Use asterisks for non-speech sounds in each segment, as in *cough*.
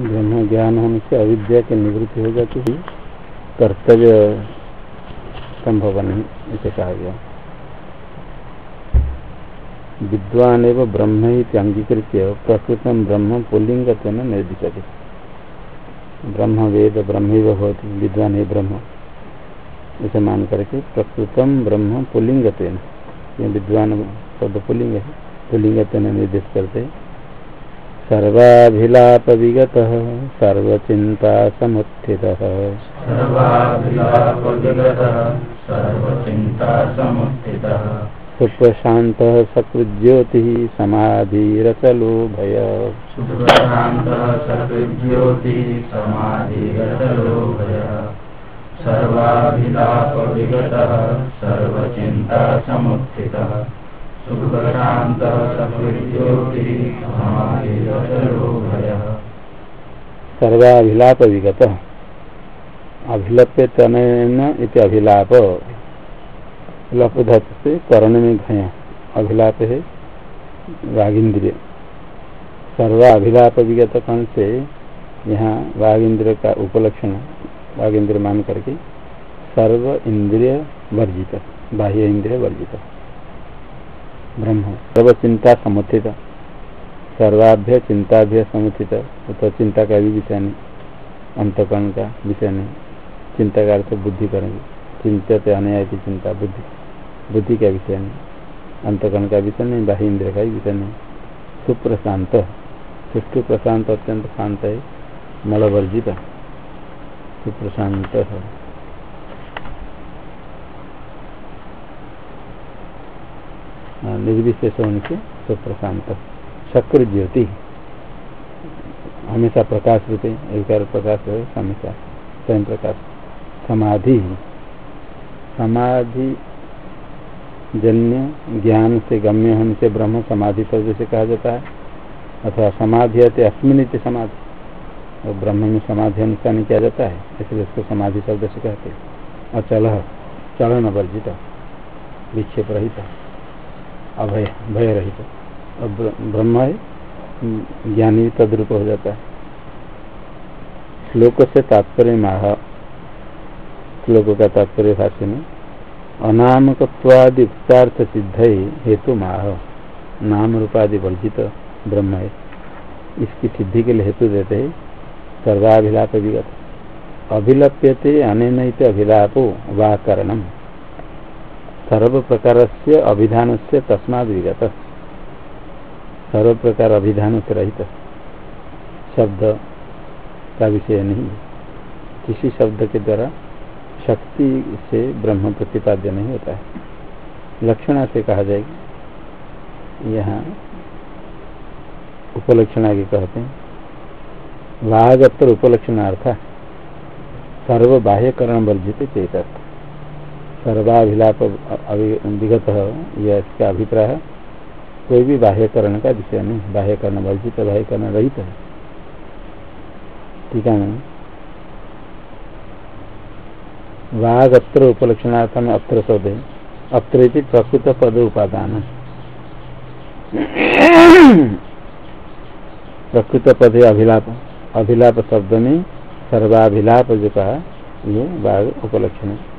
ब्रह्म ज्ञान होने से अविद्या की निवृत्ति हो जाती है। कर्तव्य संभव नहीं, इसे कहा गया। विद्वान एवं ब्रह्म ही अंगीकृत प्रकृत ब्रह्म पुलिंग निर्दिशति। ब्रह्म वेद ब्रह्म होती, विद्वान है ब्रह्म। इसे मान करके प्रकृतम ब्रह्म पुलिंग विद्वान शब्द पुलिंग है। पुलिंग निर्देश करते सर्वाभिलाप विगत सर्वचिंता समुत्थित सुप्रशांत सकृज्योति समाधिरचलो भय सर्वाभिलाप विगत सर्वचिंता समुत्थितः सर्वाभिलाप विगत अभिलप्य तन अभिलाप लपधत से कर्ण में घया अभिलाप है वागिंद्रिय सर्वाभिलाप विगत कण से यहाँ वागिंद्र का उपलक्षण वागिंद्र मान करके सर्व इंद्रिय वर्जित, बाह्य इंद्रिय वर्जित। ब्रह्म सर्व चिंता समुत्थित सर्वाभ्य चिंताभ्य समुत्थित तो चिंता का भी विषय नहीं. अंतकरण का विषय नहीं. चिंता का अर्थ बुद्धि करेंगे चिंतित अनया की चिंता, बुद्धि. बुद्धि का विषय नहीं. अंतकरण का विषय नहीं. बाह्य इंद्र का विषय नहीं. सुप्रशांत. सुष्टु प्रशांत अत्यंत शांत है मलवर्जित सुप्रशांत. है हाँ, निर्विशेष होने से तो प्रशांत शक्र ज्योति हमेशा प्रकाश रूपे एक प्रकाश है हमेशा स्वयं प्रकाश। समाधि। समाधि जन्य, ज्ञान से गम्य होने से ब्रह्म, समाधि शब्द से कहा जाता है, अथवा समाधि है अस्मिन समाधि। और ब्रह्म में समाधि अनुष्ठान किया जाता है? इसलिए उसको समाधि शब्द से कहते हैं। अचल चलन वर्जित विक्षेप रहित अभय भय रहित और ब्रह्म है, ज्ञानी तद्रूप हो जाता है। श्लोक से तात्पर्य माह, श्लोक का तात्पर्य भाष्य में अनामकवादि उपचार्थ सिद्ध हेतु माह नाम रूपादि वर्जित ब्रह्म है। इसकी सिद्धि के लिए हेतु देते हैं, सर्वाभिलाप विगत। अभिलप्यते अनेन अभिलापो वा कारणम। सर्व प्रकार से अभिधान से तस्माद विगत सर्व प्रकार अभिधान से रहित। शब्द का विषय नहीं किसी शब्द के द्वारा शक्ति से ब्रह्म प्रतिपाद्य नहीं होता है। लक्षणा से कहा जाएगा। यहाँ उपलक्षण आगे कहते हैं। वाहगत्र उपलक्षणार्थ। सर्व बाह्यकरण वर्जित चेतर्थ सर्वाभिलाप विगत यह इसका अभिप्राय है। कोई भी बाह्यकरण का विषय नहीं, बाह्यकरण वर्जित बाह्यकरण रहित है। ठीक है वाघ अत्र उपलक्षणार्थम अत्र शब्द है अत्र प्रकृत पद उपादान। प्रकृत पद अभिलाप। अभिलाप शब्द में सर्वाभिलाप जो कहा, ये बाघ उपलक्षण है।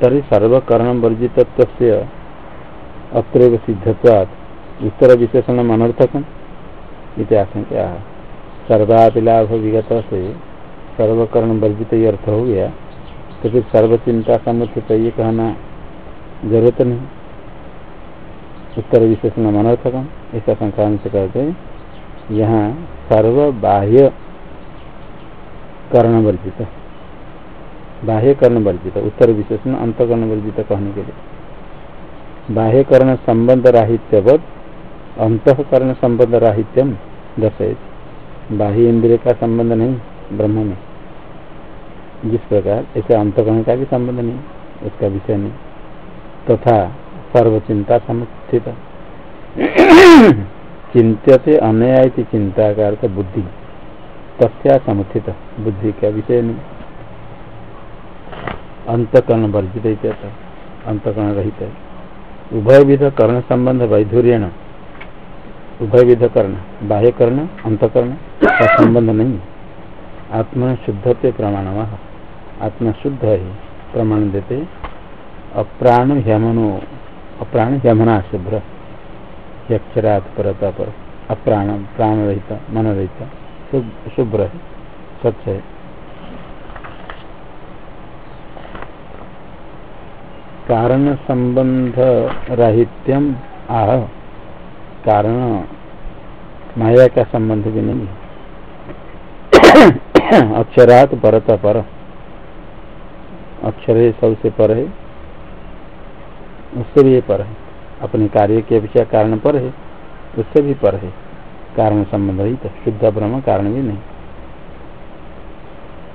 तरी सर्वकर्ण वर्जित अत्र सिद्धत्वात्। उत्तर विशेषण अनर्थक आशंका सर्वापिलाभ विगत से सर्वकर्ण वर्जित ही अर्थ हो गया तो फिर सर्वचिंता समर्थित ये कहना ज़रूरत नहीं उत्तर विशेषण अनर्थकम ऐसा संक्रांत से कहते हैं यहाँ सर्व बाह्य कर्ण वर्जित बाह्य कर्ण वर्जित उत्तर विशेषण अंतकर्ण वर्जित कहने के लिए। बाह्य कर्ण संबंध राहित्यवत अंतकर्ण संबंध राहित्यम दर्शित बाह्य इंद्रिय का संबंध नहीं ब्रह्म में जिस प्रकार ऐसे अंतकर्ण का भी संबंध नहीं, उसका विषय नहीं। तथा तो सर्वचिंता समुत्थित चिंत्यते अनया चिंता का अर्थ बुद्धि। तस्या समुत्थित। बुद्धि का विषय नहीं। अंतकरण वर्जित अंतकरण रहित है। उभय विध कर्ण संबंध वैधुर्य उभय विध कर्ण अंतकर्ण, का संबंध नहीं। आत्मा शुद्धत्व प्रमाण आत्मा शुद्ध है, प्रमाण देते। अप्राण ह्यमनो अप्राण ह्यमना शुभ्र यक्षरात पर। अप्राण प्राण रहता मन रहता शुभ्र है, स्वच्छ है। कारण संबंध राहित्यम आह। कारण माया का संबंध भी नहीं *coughs* अक्षरात परत पर। अक्षर है सबसे पर है। उससे भी पर है। अपने कार्य के अपेक्षा कारण पर है। उससे भी पर है। कारण संबंध ही। तो शुद्ध ब्रह्म कारण भी नहीं।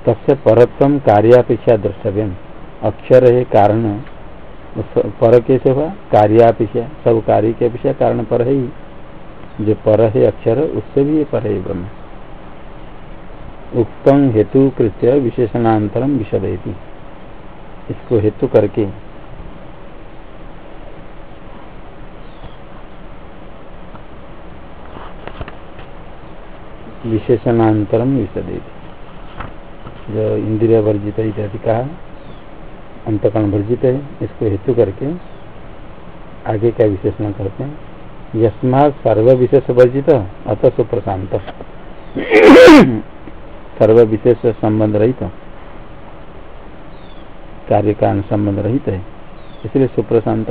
तस्य परत्म कार्यापेक्षा द्रष्टव्य अक्षर है कारण। पर कैसे हुआ कार्यापेक्षा सब कार्य के अपेक्षा कारण पर है ही। जो पर है अक्षर, उससे भी ये पर है ब्रह्म। उत्तम हेतु कृत्य विशेषणांतरम विशदयती इसको हेतु करके। विशेषणांतरम विशदयती जो इंद्रिय वर्जित इत्यादि कहा अंतकरण वर्जित है, इसको हेतु करके आगे का विशेषण करते हैं? यस्मा सर्व विशेष वर्जित अत सुप्रशांत। सर्व विशेष संबंध रहित कार्य कारण संबंध रहित है, इसलिए सुप्रशांत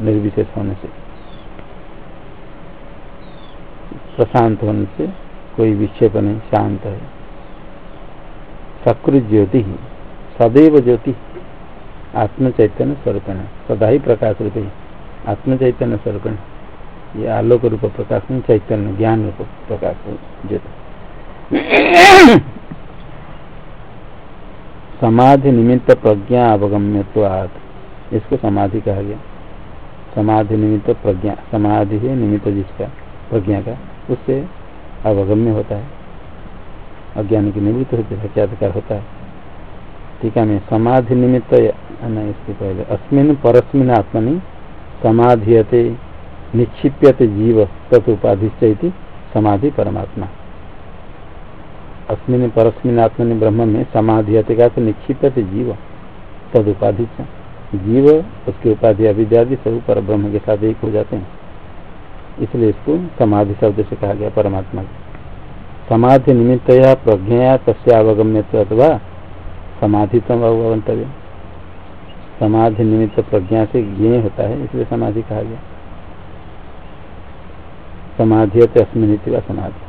निर्विशेष होने से। प्रशांत होने से कोई विक्षेप नहीं, शांत है। सकृत ज्योति सदैव ज्योति आत्म चैतन्य स्वरूप सदा ही प्रकाश रूप। आत्म चैतन्य स्वरूप ये आलोक रूप प्रकाश में चैतन्य, ज्ञान रूप प्रकाश समाधि निमित्त प्रज्ञा अवगम्यवाद इसको समाधि कहा गया। समाधि निमित्त प्रज्ञा, समाधि है निमित्त जिसका, प्रज्ञा का, उससे अवगम्य होता है। अज्ञान की निवृत्त होती है, साक्षात्कार होता है। ठीक है समाधि निमित्त नहीं इसके पहले अस्मिन परस्मिन आत्मनि समाधियते, निक्षिप्यते जीव तत्पाधिश्चि समाधि परमात्मा। अस्मिन परस्मिन आत्मनि ब्रह्म में समाधियते का निक्षिप्यते जीव, तद उपाधि जीव, उसके उपाधि, अविद्यादि सब पर ब्रह्म के साथ एक हो जाते हैं। इसलिए इसको समाधि शब्द से कहा गया परमात्मा। समाधि निमित्त या प्रज्ञा तस्वगम्य अथवा समाधि अवगंतव्य समाधि निमित्त प्रज्ञा से ज्ञ होता है, इसलिए समाधि कहा गया। समाधि अस्मिन समाधि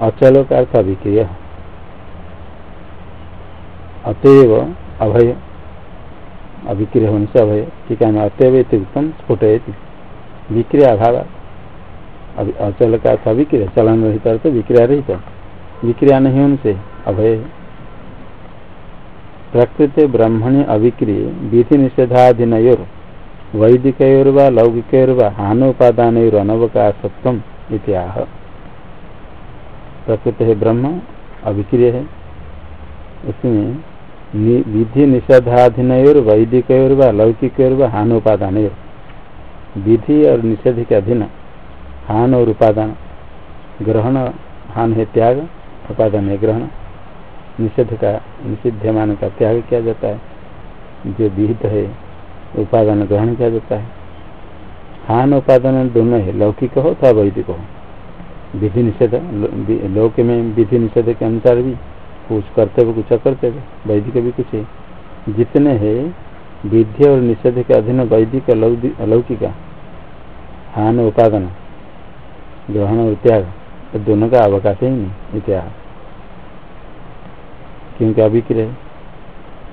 अचल का अर्थ अभिक्रिय। अतएव अभय, अभिक्रिय होने से अभय, ठीक है अतएव उत्तम स्फुट विक्रिया अभाव। अचल का अर्थ अभिक्रिया चलन रहित अर्थ विक्रिया रहित। विक्रिया नहीं होने से अभय प्रकृति ब्रह्मण्य अभिक्रिय, विधि निषेधाधीन वैदिक लौकिक हानोपादान अनवकाशत्व इत्याह। प्रकृति है ब्रह्म, अभिक्रिय। है उसमें विधि निषेधाधीन वैदिक लौकिक हानोपादान विधि और निषेध के अधीन हान और उपादान, ग्रहण, हान है त्याग, उपादान है ग्रहण। निषेध का निषिध्यमान का त्याग किया जाता है। जो विहित है, उपादान ग्रहण किया जाता है। हान उपादान दोनों है, लौकिक हो अथवा वैदिक हो। विधि निषेध, लौक में विधि निषेध के अनुसार भी कुछ करते हुए कुछ अकर्ते हुए वैदिक भी कुछ है। जितने है, विधि और निषेध के अधीन वैदिक अलौकिक, हान उपादान, ग्रहण और त्याग तो दोनों का अवकाश ही नहीं, इतिहास। क्योंकि अभिक्रिय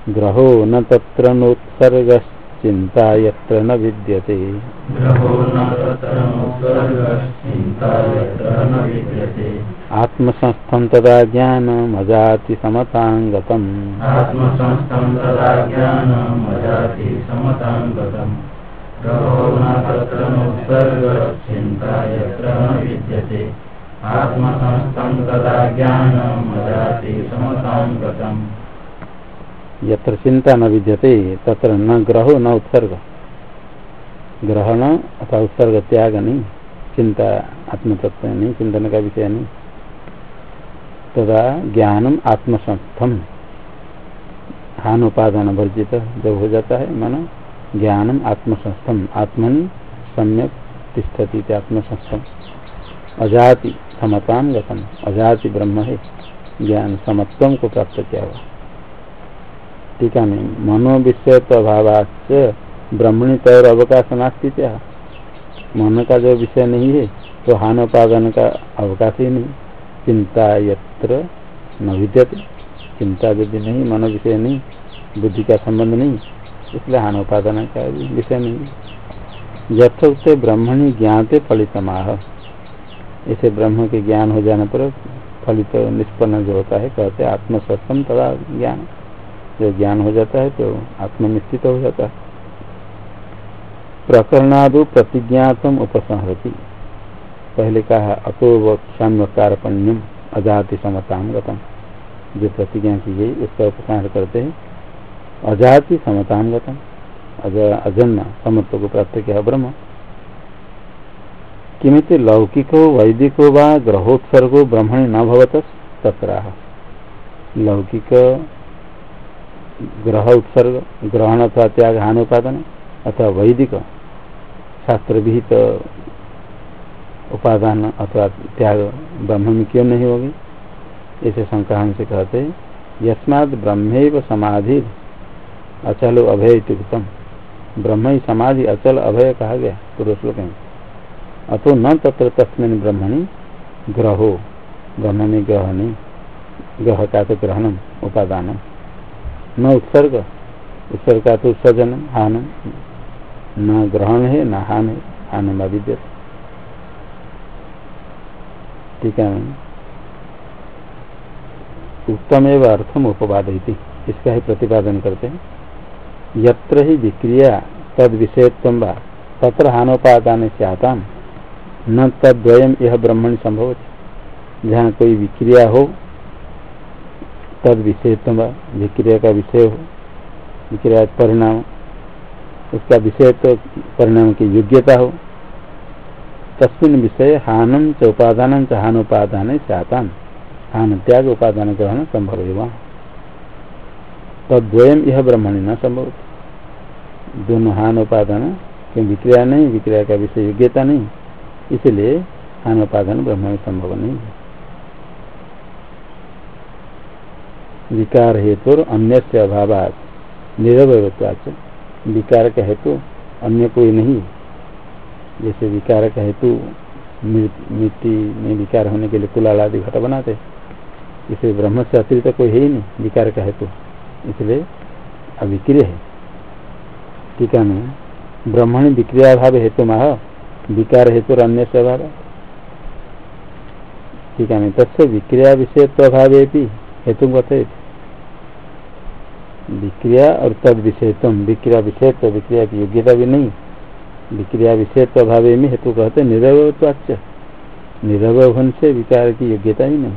ग्रहो न तत्र नोत्सर्ग चिंता यत्र न विद्यते। आत्मसंस्थं तदा ज्ञानमजाति समताङ्गतम्। आत्मसंस्थं तदा ग्रहो न तत्र नोत्सर्गश्चिन्ता यत्र न विद्यते। तदा यत्र चिंता न विद्यते, तत्र न ग्रहो, न उत्सर्ग। ग्रहण अथवा उत्सर्ग त्याग नहीं, चिंता आत्म तत्व नहीं, चिंतन का विषय नहीं। तथा ज्ञानम आत्मसंस्थम। हान उपादान वर्जित, जब हो जाता है, मन ज्ञानम आत्मसंस्थम। आत्मन सम्यक तिष्ठती आत्मसंस्थम। अजाति। समता गतम अजाति ब्रह्म है ज्ञान समत्व को प्राप्त किया हुआ। टीका में मनो विषय तो अभावाच ब्रह्मणी तैर अवकाश नास्ती क्या? मन का जो विषय नहीं है तो हानोपादन का अवकाश ही नहीं। चिंता यत्र न विद्यते। चिंता यदि नहीं, मनो विषय नहीं, बुद्धि का संबंध नहीं, इसलिए हानोपादन का विषय नहीं। यथोक्त ब्रह्मणी ज्ञाते फलितमाह। इसे ब्रह्म के ज्ञान हो जाने पर फलित तो निष्पन्न जो होता है, कहते आत्मसत्म तथा ज्ञान। जो ज्ञान हो जाता है तो आत्मनिश्चित हो जाता है। प्रकरणादु प्रतिज्ञातम उपसंहति पहले कहा अतो वक्षाम्य कारपण्यम अजाति समताम गतम। जो प्रतिज्ञा की गई, उसका उपसंहार करते हैं। अजाति समताम गतम। अजन्म, समत्व को प्राप्त किया ब्रह्म। किमित लौकिको, वैदिको व ग्रहोत्सर्गो ब्रह्मण न भवत तत्र लौकिक ग्रह उत्सर्ग ग्रहण अथवा त्याग, हानुपादन, अथवा वैदिक शास्त्र विहित उपादान अथवा त्याग ब्रह्म में क्यों नहीं होगी? ऐसे शंका से कहते यस्माद ब्रह्म समाधि अचल अभय ब्रह्म ही समाधि अचल अभय कहा गया पूर्व श्लोक में अतो न तत्र तस्मिन ब्रह्मणि ग्रहो ब्रह्म में ग्रह नहीं ग्रह का तो ग्रहणम, उपादान। न उत्सर्ग उत्सर्ग का तो उत्सर्जन, हान। न ग्रहण है न हान है हान विद्य ठीक है उत्तम एवं अर्थम उपवाद इसका ही प्रतिपादन करते हैं। यत्र ही विक्रिया तद विषयत्व तत्र हानोपादान से आता न तद्वयम यह ब्रह्मण संभव जहाँ कोई विक्रिया हो, तद विषयत्व विक्रिया का विषय हो, विक्रिया परिणाम, उसका विषय तो परिणाम की योग्यता हो। तस्मिन विषय हानम च उपादान च हान उपादान चातान हान त्याग उपादान ग्रहण संभव है वहाँ तद्वयम यह ब्रह्मणी न संभव दोनों हान उपादान क्यों विक्रिया नहीं, विक्रिया का विषय योग्यता नहीं। इसलिए उपादान ब्रह्म में संभव नहीं है। विकार हेतु अन्य से अभाव निरवयत्वाच विकार का हेतु अन्य कोई नहीं। जैसे विकार का हेतु मिट्टी में विकार होने के लिए कुलाल आदि घट बनाते, इसे ब्रह्म से अतिरिक्त कोई है ही नहीं विकार का हेतु। इसलिए अविक्रिय है। टीका में ब्रह्मण विक्रिया भाव हेतु माह विकार हेतु अन्य से अभाव टीका में विक्रिया विषय तो अभाव हेतु कथित विक्रिया और तद विषयत्व विक्रिया विषयत्व विक्रिया की योग्यता भी नहीं। विक्रिया विषयत्व अभाव में हेतु कहते निरवत्वाच निरवय से विकार की योग्यता ही नहीं।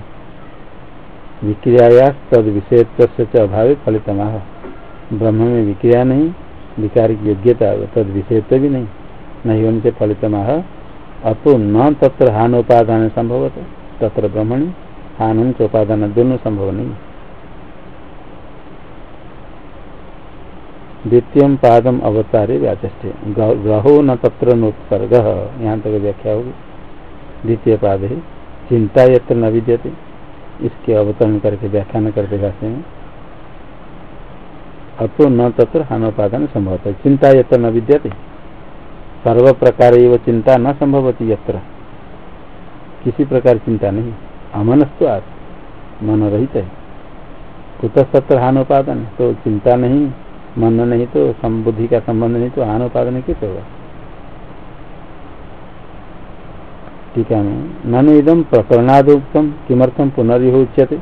विक्रिया तद विषयत्व से अभाव फलित ब्रह्म में विक्रिया नहीं, विकार की योग्यता तद विषयत्व भी नहीं। नहीं होने से फलित अतो न तत्र हान उपादान संभव तत्र ब्रह्मणी हान उपादान दोनों संभव नहीं द्वितीय पादम अवतारे व्याचे ग्रहो न तत्र नोत्सर्ग। यहाँ तक व्याख्या होगी। द्वितीय पाद है। चिंता यत्र न विद्यते। इसके अवतरण करके व्याख्यान करते भाषे में अतो न तत्र हानोपादान संभव है चिंता यत्र न विद्यते। सर्व प्रकार चिंता न संभवती यत्र। किसी प्रकार चिंता नहीं। अमनस्तु आस मन रहित है। कुत सत्र हानोपादन? तो चिंता नहीं, मन नहीं तो संबुद्धि का संबंध नहीं तो आन उपादन कैसे होगा? ठीक है ननु इदम प्रकरणादुक्तम किमर्थम पुनर्युह उच्यते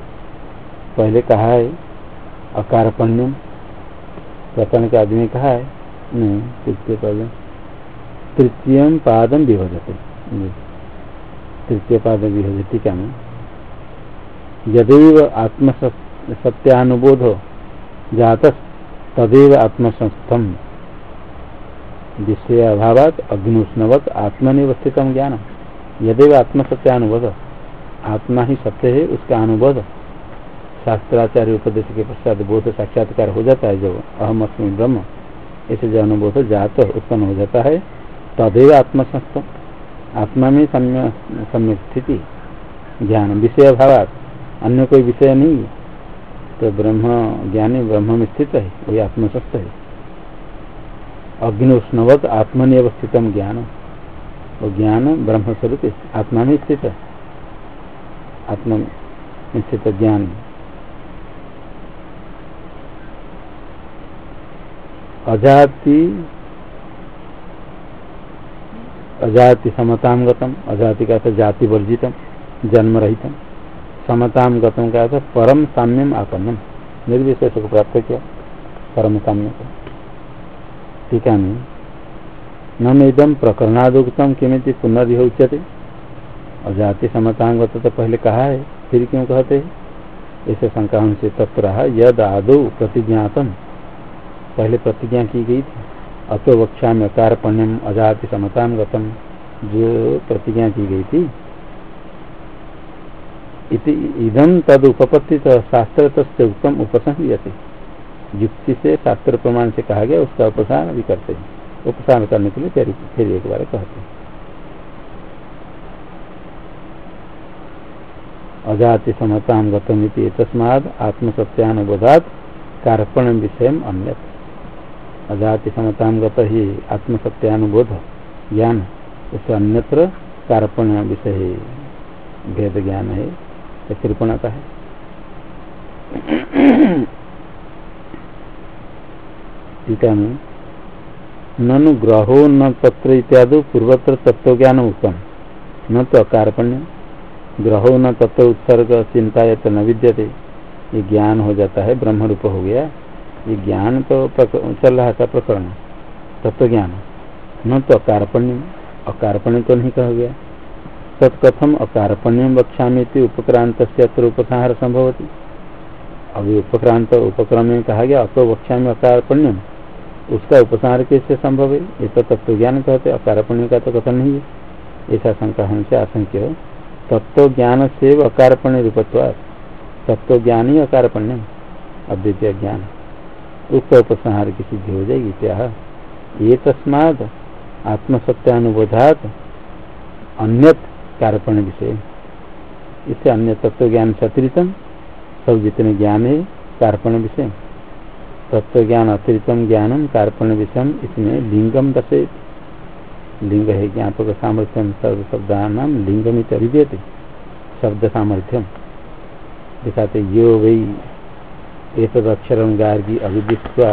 पहले कहा है अकारपण्यम प्रकरण के आदमी कहा है, नहीं पहले तृतीय पादम विभजते। तृतीय पाद विभजते क्या में यदैव आत्म सत्यानुबोध जात तदेव आत्मसंस्थम। विषय अभाव अग्निष्णवत आत्मनिवस्थित ज्ञान। यदि आत्मसत्यानुबोध। आत्मा ही सत्य है, उसका अनुबोध। शास्त्राचार्य उपदेश के पश्चात बोध साक्षात्कार हो जाता है जब अहम अस्मी ब्रह्म। ऐसे जो अनुबोध जात उत्पन्न हो जाता है तदेव आत्मसंस्थ आत्मा में सम्य स्थिति ज्ञान विषय भाव अन्य कोई विषय नहीं। तो ब्रह्म ज्ञानी ब्रह्म में स्थित है। वही आत्मसत्य है। अग्नि उष्णवत आत्मनिव स्थितम ज्ञान। वो ज्ञान ब्रह्म स्वरूप आत्मा में स्थित है। आत्मा में स्थित ज्ञान। अजाति अजाति समताम गतम अजाति का जाति वर्जितम, जन्म रहितम। समताम गतम का था परम साम्यम आपन्नम निर्विशेष को प्राप्त किया, परम साम्य को टीका में न इदम प्रकरणादुक्तम किमित उच्यते अजाति समतांगत तो पहले कहा है, फिर क्यों कहते हैं? ऐसे शंका से तत्र यद आदो प्रतिज्ञातम। पहले प्रतिज्ञा की गई थी। अतो वक्षा में अकार पुण्यम अजाति समताम गतम जो प्रतिज्ञा की गई थी। इदम तद उपपत्ति शास्त्र तस्ते उत्तम उपसंहते युक्ति से शास्त्र प्रमाण से कहा गया, उसका उपसार भी करते हैं। उपसार करने के लिए फिर एक बार कहते हैं। अजाति समताम गतम तस्माद आत्मसत्यानुबोधात कार्पण विषय अन्यत्र अजाति समतांगत ही आत्मसत्यानुबोध ज्ञान उससे अन्यत्र कारपण विषय भेद ज्ञान है कृपणता है। टीका में। ननु ग्रहो न तत्र इत्यादि पूर्वत्र तत्व ज्ञान उत्तम। न तो अकारपण्य, ग्रहो न तत्व उत्सर्ग, चिंता न विद्यते। ये ज्ञान हो जाता है ब्रह्म रूप हो गया। ये ज्ञान तो चल रहा था प्रकरण तत्व ज्ञान न तो अकारपण्य अकारपण्य तो नहीं कहा गया। तत्कथम अकारपण्यम वक्षा उपक्रांत से अत्र उपसंहार संभवती। अभी उपक्रांत उपक्रम में कहा गया, अतो वक्षा में अकारपण्यम। उसका उपसंहार कैसे संभव है? ये तो तत्व ज्ञान कहते अकारपण्य का तो कथन नहीं है। ऐसा शंका हमसे आशंक्य हो। तत्व ज्ञान से अकारपण्य रूपत्वा तत्व ज्ञान ही। अकारपण्यम अद्वितीय ज्ञान। उक्त उपसंहार की सिद्धि हो जाएगी क्या ये तस्माद आत्मसत्यानुबोधात अन्य कारपण विषय। इससे अन्य तत्व ज्ञान से अतिरिक्तम सब जितने ज्ञान है कारपण विषय। तत्व ज्ञान अतिरिक्तम ज्ञानम कारपण विषय इसमें लिंगम दशे लिंग है ज्ञापक सामर्थ्यम सर्व शब्दान लिंगम अभिव्यते शब्द सामर्थ्यम। दिखाते यो वही एक अक्षर गार्गी अभिदित्वा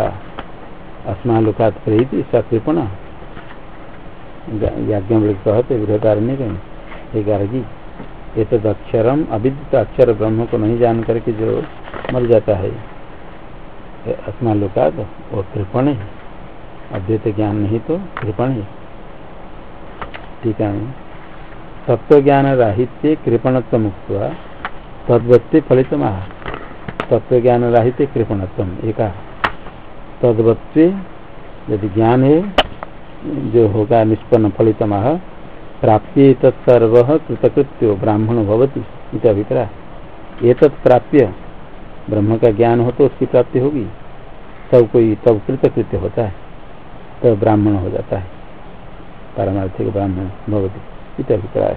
अस्मालोकात प्रेरित इसका कृपण। याज्ञ कहते कहीं हे गार्गी एक अक्षरम अविदित अक्षर ब्रह्म को नहीं जान करके जो मर जाता है अस्मालोकात वो कृपण। है अद्वैत ज्ञान नहीं तो कृपण। है ठीक है। तत्व ज्ञान राहित्य कृपणत्व मुक्त तद्वत्ते फलित तत्व ज्ञान राहित कृपणत्म एक तदवत्व यदि ज्ञान है जो होगा निष्पन्न फलित प्राप्ति तत्सर्व कृतकृत्यो ब्राह्मण भवती इत अभिप्राय। ये प्राप्य ब्रह्म का ज्ञान हो तो उसकी प्राप्ति होगी। तब कोई, तब कृतकृत्य होता है। तब ब्राह्मण हो जाता है। पारमार्थिक ब्राह्मण भवती इत अभिप्राय।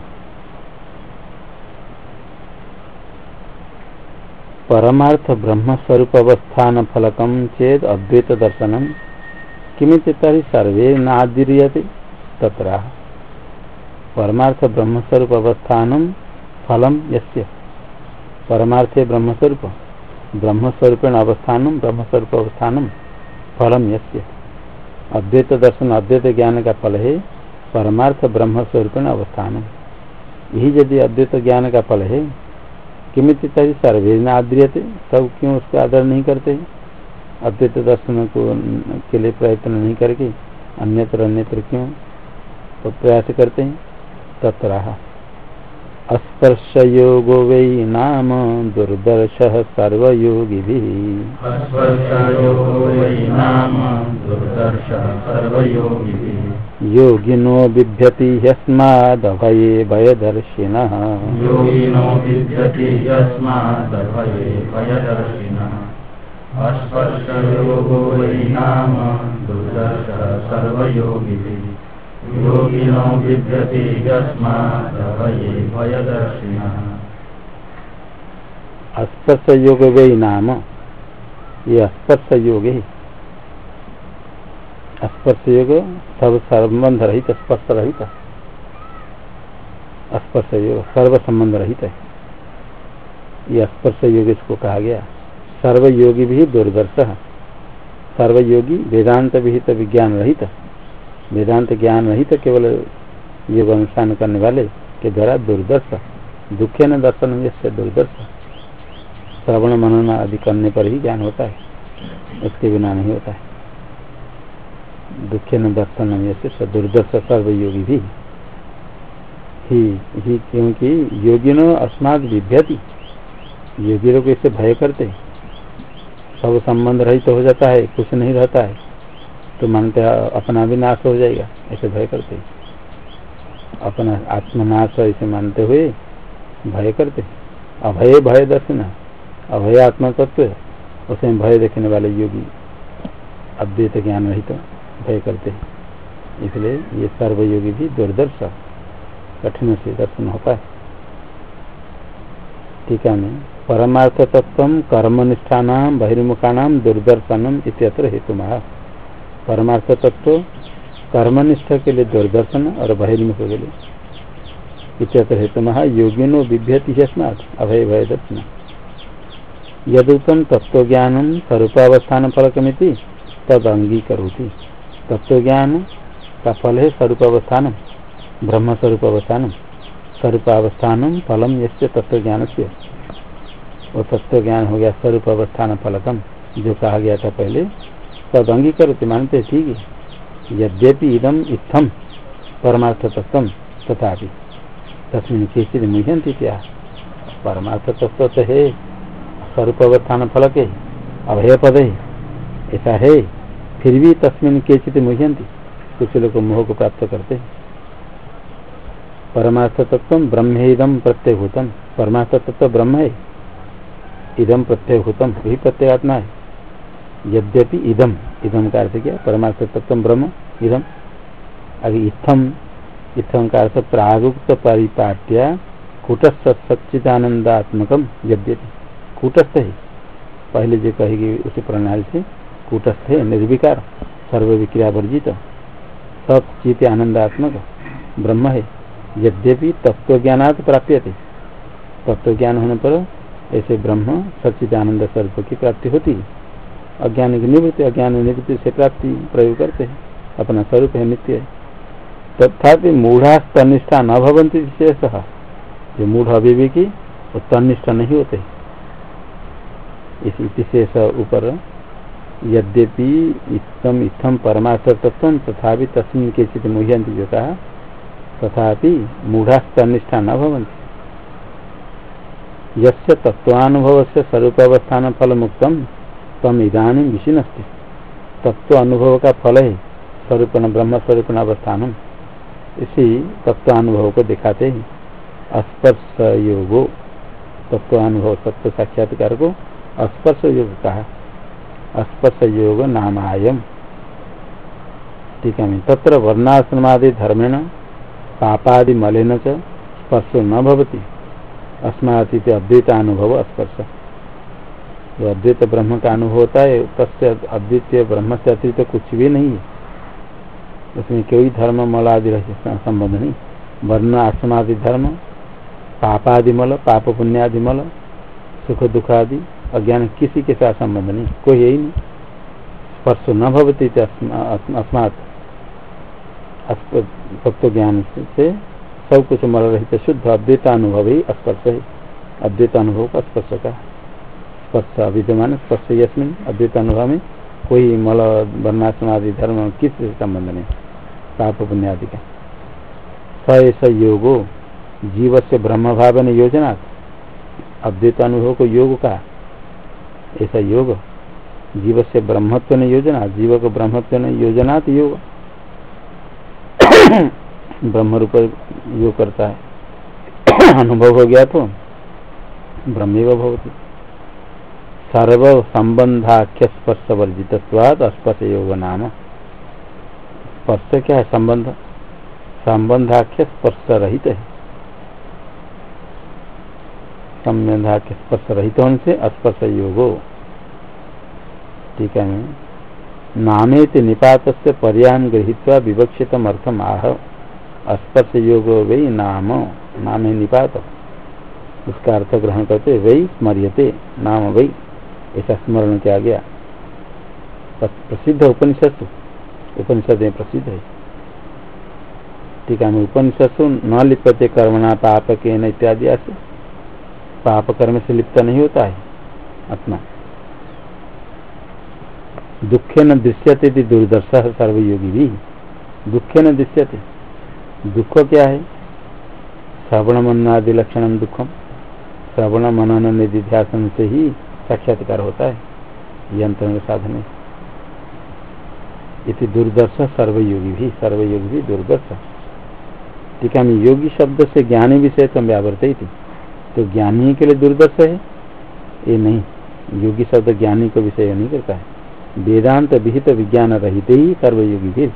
परमार्थ ब्रह्म स्वरूप अवस्थान फलकम चेत अद्वैत दर्शनम किमित तरी सर्वे नादीरियते तत्र। परमार्थ ब्रह्म स्वरूप अवस्थान फलम यस्य? परमार्थे ब्रह्म स्वरूप ब्रह्म स्वरूपेण अवस्थान ब्रह्म स्वरूप अवस्थान फलम यस्य? अद्वैत दर्शन अद्वैत ज्ञान का फल है परमार्थ ब्रह्म स्वरूपेण अवस्थान। यही यदि अद्वैत ज्ञान का फल है किमित तरी सर्वे न आद्रियते सब क्यों उसको आदर नहीं करते? अद्वैत दर्शन को के लिए प्रयत्न नहीं करके, अन्यत्र अन्यत्र क्यों? तो प्रयास करते हैं तत्र स्पर्श योगो वै नाम दुर्दर्श सर्वयोगी योगिनो बिभ्यति ह्यस्मादभये भयदर्शिनः। अस्पर्शयोगो वै नाम दुर्दर्श सर्वयोगिभिः। योगिनो बिभ्यति यस्मादभये भयदर्शिनः। स्पर्श योग वे नाम, ये स्पर्श योग है स्पर्श योग सब संबंध रहित स्पर्श रहित स्पर्श योग सर्व संबंध रहित है ये स्पर्श योग इसको कहा गया सर्व योगी भी दुर्दर्श सर्व योगी वेदांत विहित विज्ञान रहित वेदांत ज्ञान नहीं तो केवल योग अनुष्ठान करने वाले के द्वारा दुर्दर्श दुखे न दर्शन से दुर्दर्श श्रवण मनन आदि करने पर ही ज्ञान होता है उसके बिना नहीं होता है। दुखे न दर्शन से दुर्दर्श सर्वयोगी भी। ही, ही क्योंकि योगी नो अस्मात विभ्यति योगी लोग इसे भय करते सब संबंध रहित तो हो जाता है कुछ नहीं रहता है। तो मानते अपना भी नाश हो जाएगा, ऐसे भय करते अपना आत्मनाश ऐसे मानते हुए भय करते अभय, भय दर्शन अभय आत्मा तत्व उसमें भय देखने वाले योगी, अद्वैत ज्ञान रहित तो भय करते इसलिए ये सर्वयोगी भी दुर्दर्श कठिन से दर्शन होता है टीका में परमार्थ तत्व कर्मनिष्ठा बहिर्मुखाणाम दुर्दर्शनम इत्यत्र हेतु महा परमार्थ तत्व, कर्मनिष्ठ के लिए दुर्दर्शन और बहिर्मुख के लिए। हेतु महा योगिनो बिभ्यति अभय भय दर्शन यदुतम तत्व ज्ञान स्वरूपावस्थान फलकमिति तद अंगीकरोति तत्व ज्ञान का फल है स्वरूप अवस्थान ब्रह्म स्वरूप अवस्थान स्वरूप अवस्थान फलम ये तत्व ज्ञान से वो तत्व ज्ञान हो गया स्वरूप अवस्थान फलकम जो कहा गया था पहले तद अंगीकरते मानते ठीक है यद्यपि इदम इत्थम परमार्थ तत्व तथा तस्मिन केचित मुह्यंती क्या परमार्थ तत्व तो है स्वरूप अवस्थान फलक है अभय पद है ऐसा है फिर भी तस्मिन केचित मुह्यंती कुछ लोग मोह को प्राप्त करते। हैं परमार्थ तत्व ब्रह्मेदम प्रत्ययभूतम परमार्थ तत्व ब्रह्म है इदम प्रत्ययभूतम यही प्रत्येगात्मा है यद्यपि इदम। इदम का अर्थ क्या? परमार्थ तत्व ब्रह्म। इदम। अभी इत्थम। इत्थम का अर्थ प्रागुक्त परिपाट्या कूटस्थ सच्चिदानंदात्मक यद्यपि। कूटस्थ है। पहले जो कहेगी उसी प्रणाली से कूटस्थ है, निर्विकार सर्व विक्रिया वर्जित सचित आनंदात्मक ब्रह्म है। यद्यपि तत्व ज्ञानात प्राप्य थे तत्व ज्ञान होने पर ऐसे ब्रह्म सचित आनंद स्वरूप की प्राप्ति होती है। अज्ञान की निवृत्ति, अज्ञान निवृत्ति से प्राप्ति प्रयोग करते हैं। अपना स्वरूप है नित्य है। तथा मूढ़ा तनिष्ठा न भवंती विशेष। जो मूढ़ अभिवेकी वो तनिष्ठ नहीं होते। इस विशेष ऊपर यद्यपि इतम इतम परमार्थ तत्व तथा तस्मिन के चित मुह्यंती जो कहा तथापि मूढ़ास्तनिष्ठा न भवंती यस्य तत्वानुभव से स्वरूपावस्थान फल मुक्तम तम इधानी विषिनस्ति। तत्व अनुभव का फल है स्वरूप ब्रह्म स्वरूप अवस्थान इसी तत्वानुभव को दिखाते हैं स्पर्श योगो तत्वानुभव तत्व साक्षात्कार को स्पर्श योग कहा स्पर्श योग नामायम। ठीक है तत्र वर्णाश्रमादि धर्मेण, पापादि मलिन च स्पर्श न भवती। अस्मात अद्वैतानुभव स्पर्श जो अद्वैत ब्रह्म का अनुभव होता है, तस्य अद्वितीय ब्रह्म से अतिरिक्त तो कुछ भी नहीं है। उसमें कोई धर्म, मल आदि संबंध नहीं। वर्ण आश्रमादि धर्म पापादि मल, पाप पुण्यादि मल, सुख दुख आदि, अज्ञान किसी के साथ संबंध नहीं। कोई यही नहीं। स्पर्श न भवती अस्मात। तत्व ज्ञान से सब कुछ मल रहित, शुद्ध अद्वैतानुभव ही स्पर्श है। अद्वैतानुभव का स्पर्श का। स्पर्श विद्यमान स्पर्श यस्मिन अद्वैतानुभव में कोई मल, वर्णाश्रम आदि धर्म किस संबंध नहीं? पाप पुण्यादि का। स ऐसा योगो जीव से ब्रह्म भाव ने योजना अद्वैत अनुभव को योग का ऐसा योग जीव से ब्रह्मत्व ने योजना, जीव को ब्रह्मत्व ने योजना योग। ब्रह्म रूप योग करता है। *coughs* अनुभव हो गया तो ब्रह्म भवती सर्व संबंधाख्य स्पर्श वर्जित स्पर्श योग नाम। स्पर्श क्या है? संबंध। संबंधाख्य स्पर्श रहित है। संबंधाख्य स्पर्श रहित होने से स्पर्श योगो ठीक है? नामेत निपात से पर्याम गृहित विवक्षित अर्थम आह। स्पर्श योग वही नाम नाम निपात। उसका अर्थ ग्रहण करते वही स्मरियते। नाम वही ऐसा स्मरण किया गया। प्रसिद्ध उपनिषद उपनिषद में प्रसिद्ध है। ठीक है उपनिषद न लिप्यते कर्मणा पाप के न इत्यादि ऐसे। पाप कर्म से लिप्त नहीं होता है अपना। दुखे न दृश्यते दुर्दर्श सर्वयोगी भी दुखे न दृश्यते। दुख क्या है? श्रवण मनादि लक्षण दुखम श्रवण मनन निधिध्यासन से ही साक्षात्कार होता है, यंत्र साधन इति दुर्दर्श सर्वयोगी भी सर्वयोगी भी दुर्दर्श ठीक है योगी शब्द से ज्ञानी विषय तम व्यावर्त थी। तो ज्ञानी के लिए दुर्दर्श है? ये नहीं। योगी शब्द ज्ञानी को विषय नहीं करता है। वेदांत विहित विज्ञान रहित ही सर्वयोगी भी।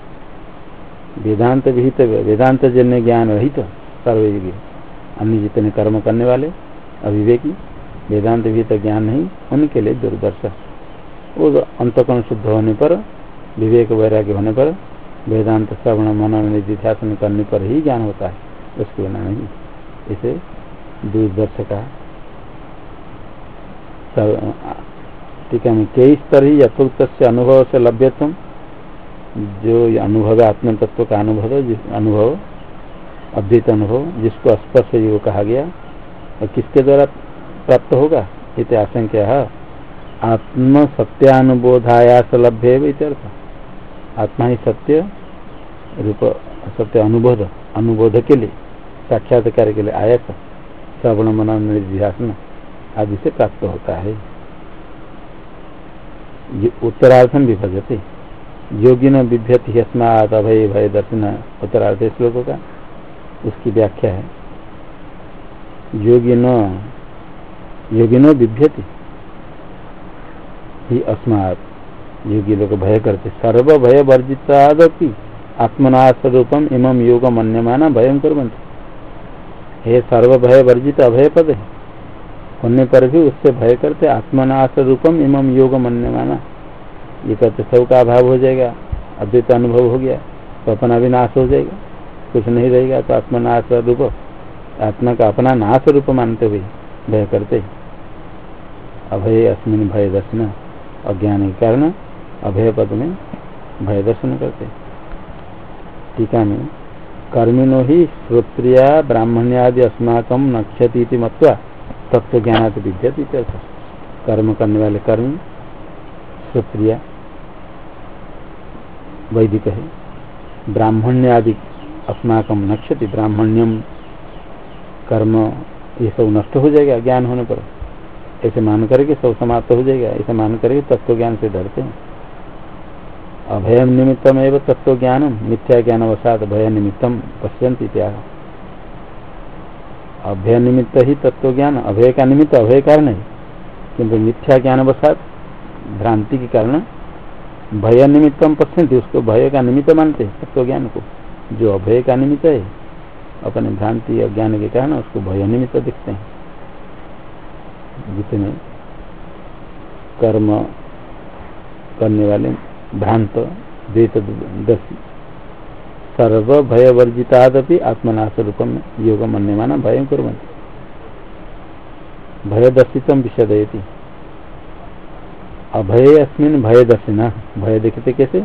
वेदांत विहित, वेदांत जन्य ज्ञान रहित सर्वयोगी अन्य जितने कर्म करने वाले, अविवेकी वेदांत भी तो ज्ञान नहीं, उनके लिए दुर्दर्श वो अंतकरण शुद्ध होने पर, विवेक वैराग्य होने पर, वेदांत श्रवण मनन निधिध्यासन करने पर ही ज्ञान होता है। उसके बिना नहीं। इसे दूरदर्श का ठीक है कई स्तर ही यथोक्त से अनुभव से लभ्यतम जो अनुभव आत्म तत्व का अनुभव है अनुभव अद्वित अनुभव, जिसको स्पर्श योग कहा गया, और किसके द्वारा प्राप्त होगा, इत आशंका आत्म सत्यानुबोधायास लभ्य इत्यर्थ आत्मा ही सत्य रूप, सत्य अनुबोध अनुबोध के लिए, साक्षात्कार के लिए आयस श्रवण मना निर्ध्यासन आदि से प्राप्त होता है। उत्तरार्थम विभजते। योगी न बिभ्यति अस्मात अभय भय दर्शन उत्तरार्थ श्लोक का, उसकी व्याख्या है। योगी न योगी न बिभ्यति। ही अस्मात योगी लोग भय करते। सर्व भय वर्जितादपि आत्मनाश रूपम इमम योग मन्यमाना भयं करवंत हे सर्व भय वर्जित अभय पद है होने पर भी उससे भय करते आत्मनाश रूपम इमम योग मन्यमाना ये कहते सब का अभाव हो जाएगा, अद्वैत अनुभव हो गया तो अपना भी नाश हो जाएगा, कुछ नहीं रहेगा तो आत्मनाश रूप आत्मा का अपना नाश रूप मानते हुए भय करते अभय अस्मिन भय दर्शन अज्ञान के कारण अभय पद में भय दर्शन करते। टीका में कर्मिनो ही श्रोत्रिया ब्राह्मण्यादि अस्माकम नक्षति मत्वा तत्व ज्ञान विद्यती कर्म करने वाले कर्म क्षत्रिय वैदिक है ब्राह्मण्य आदि अस्माकम नक्षति ब्राह्मण्यम कर्म, ये सब नष्ट हो जाएगा, ज्ञान होने पर। ऐसे मान करके सब समाप्त हो जाएगा। ऐसे मान करके तत्व ज्ञान से डरते हैं। अभय निमित्तम एवं तत्व ज्ञान मिथ्या ज्ञान अवसात भय निमित्तम पश्यंती त्याग अभय निमित्त ही तत्व ज्ञान अभय का निमित्त अभय कारण है। किंतु मिथ्या ज्ञान अवसात भ्रांति के कारण भय निमित्तम पश्यंती उसको भय का निमित्त मानते हैं तत्व ज्ञान को। जो अभय का निमित्त है, अपने भ्रांति अज्ञान के कारण उसको भय निमित्त दिखते हैं। जितने कर्म करने वाले भ्रांत द्वैतदर्शी सर्व भय वर्जितादपि आत्मनाश रूपम योग मन्य माना भय कुरंती भय दर्शितम विषदयती। अभय अस्मिन भय दर्शिना भय देखते कैसे?